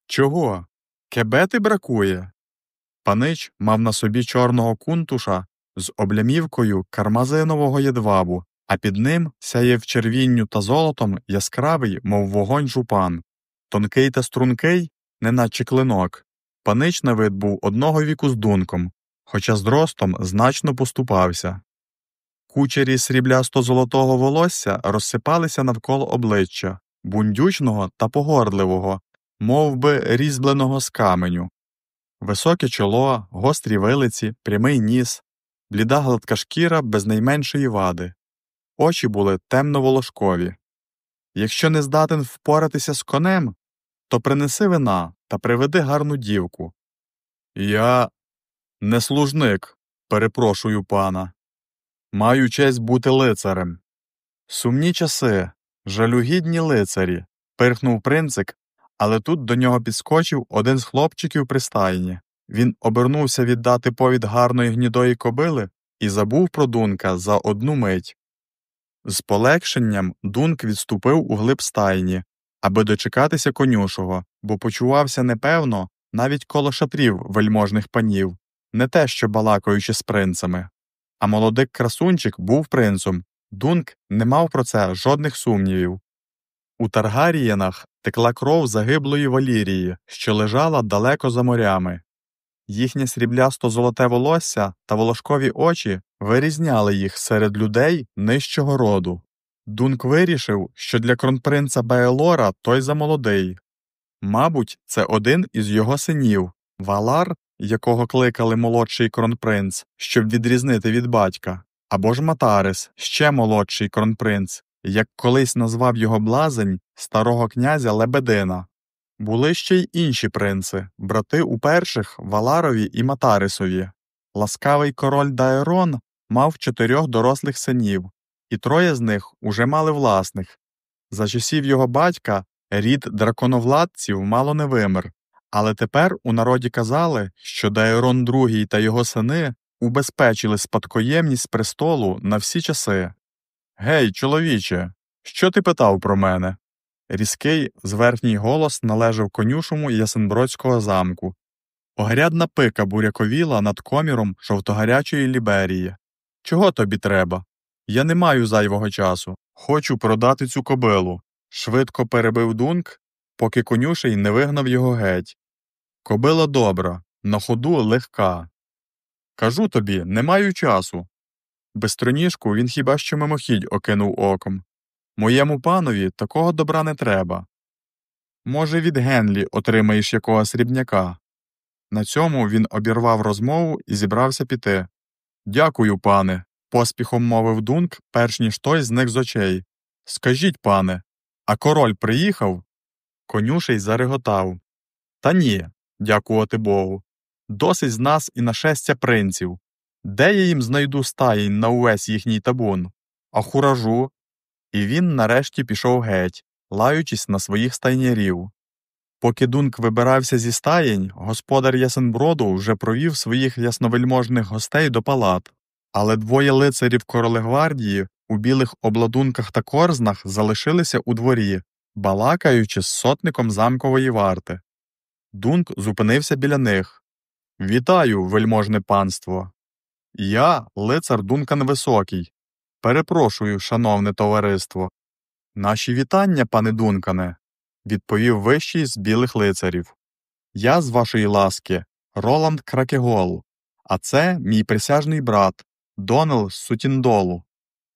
Чого? Кебети бракує? Панич мав на собі чорного кунтуша з облямівкою кармазинового єдвабу, а під ним сяєв червінню та золотом яскравий, мов вогонь жупан. Тонкий та стрункий, неначе клинок. Панич на вид був одного віку з дунком, хоча з ростом значно поступався. Кучері сріблясто золотого волосся розсипалися навколо обличчя, бундючного та погорливого, мов би різьбленого з каменю. Високе чоло, гострі вилиці, прямий ніс, бліда гладка шкіра без найменшої вади. Очі були темно-волошкові. Якщо не здатен впоратися з конем, то принеси вина та приведи гарну дівку. Я не служник, перепрошую пана. Маю честь бути лицарем. Сумні часи, жалюгідні лицарі, пирхнув принцик, але тут до нього підскочив один з хлопчиків при стайні. він обернувся віддати повід гарної гнідої кобили і забув про Дунка за одну мить. З полегшенням Дунк відступив у глиб стайні, аби дочекатися конюшого, бо почувався непевно навіть коло шатрів вельможних панів, не те що балакаючи з принцами. А молодик красунчик був принцем. Дунк не мав про це жодних сумнівів. У Таргарієнах текла кров загиблої Валірії, що лежала далеко за морями. Їхнє сріблясто золоте волосся та волошкові очі вирізняли їх серед людей нижчого роду. Дунк вирішив, що для кронпринца Баелора той замолодий. Мабуть, це один із його синів Валар, якого кликали молодший кронпринц, щоб відрізнити від батька, або ж Матарис, ще молодший кронпринц, як колись назвав його блазень старого князя Лебедина. Були ще й інші принци, брати у перших Валарові і Матарисові. Ласкавий король Дайрон мав чотирьох дорослих синів, і троє з них уже мали власних. За часів його батька рід драконовладців мало не вимер, але тепер у народі казали, що Дайрон II та його сини убезпечили спадкоємність престолу на всі часи. Гей, чоловіче, що ти питав про мене? Різкий, зверхній голос належав конюшому Ясенбродського замку. Огрядна пика буряковіла над коміром жовтогарячої ліберії. Чого тобі треба? Я не маю зайвого часу. Хочу продати цю кобилу. Швидко перебив дунк, поки конюший не вигнав його геть. Кобила добра, на ходу легка. Кажу тобі, не маю часу. Бистроніжку він хіба що мимохідь окинув оком. Моєму панові такого добра не треба. Може, від Генлі отримаєш якогось рібняка. На цьому він обірвав розмову і зібрався піти. Дякую, пане, поспіхом мовив Дунк, перш ніж той зник з очей. Скажіть, пане, а король приїхав? Конюший зареготав. Та ні, дякувати Богу. Досить з нас і нашестя принців. Де я їм знайду стаїнь на увесь їхній табун? А хуражу? І він нарешті пішов геть, лаючись на своїх стайнярів. Поки Дунк вибирався зі стаєнь, господар Ясенброду вже провів своїх ясновельможних гостей до палат, але двоє лицарів королегвардії у білих обладунках та корзнах залишилися у дворі, балакаючи з сотником замкової варти. Дунк зупинився біля них. Вітаю, вельможне панство. Я лицар Дункан Високий. Перепрошую, шановне товариство. Наші вітання, пане Дункане, відповів вищий з білих лицарів. Я, з вашої ласки, Роланд Кракегол, а це мій присяжний брат Донел Сутіндолу.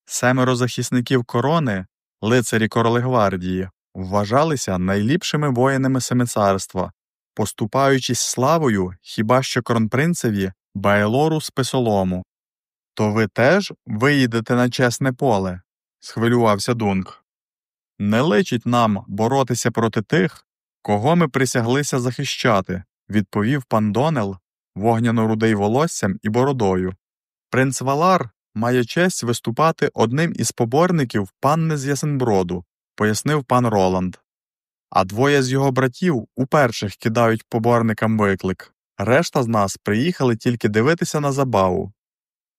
Семеро захисників корони, лицарі королегвардії, вважалися найліпшими воїнами семицарства, поступаючись славою хіба що кронпринцеві Байлору з Песолому. То ви теж виїдете на чесне поле? схвилювався Дунк. Не личить нам боротися проти тих, кого ми присяглися захищати, відповів пан Донел, вогняно рудий волоссям і бородою. Принц Валар має честь виступати одним із поборників панни з Ясенброду, пояснив пан Роланд. А двоє з його братів уперших кидають поборникам виклик. Решта з нас приїхали тільки дивитися на забаву.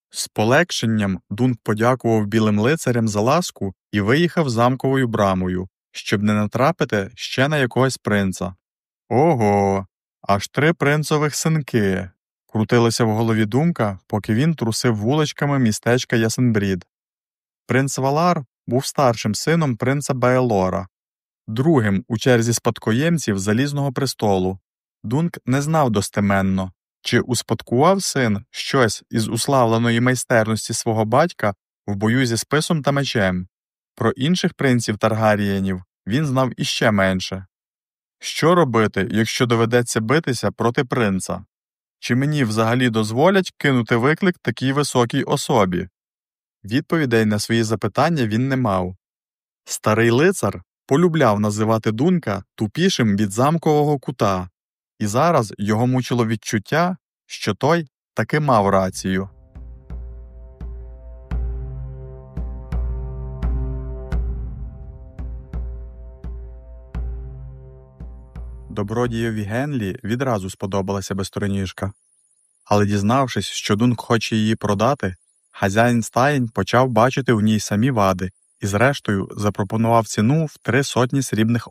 З полегшенням Дунк подякував білим лицарям за ласку і виїхав замковою брамою, щоб не натрапити ще на якогось принца. Ого, аж три принцових синки. Крутилася в голові думка, поки він трусив вуличками містечка Ясенбрід. Принц Валар був старшим сином принца Баелора, другим у черзі спадкоємців залізного престолу. Дунк не знав достеменно, чи успадкував син щось із уславленої майстерності свого батька в бою зі списом та мечем. Про інших принців Таргарієнів він знав іще менше. Що робити, якщо доведеться битися проти принца? Чи мені взагалі дозволять кинути виклик такій високій особі? Відповідей на свої запитання він не мав. Старий лицар полюбляв називати Дунка тупішим від замкового кута, і зараз його мучило відчуття, що той таки мав рацію. Добродієві Генлі відразу сподобалася безстороніжка. Але дізнавшись, що Дунк хоче її продати, хазяїн стаєнь почав бачити в ній самі вади і, зрештою, запропонував ціну в три сотні срібних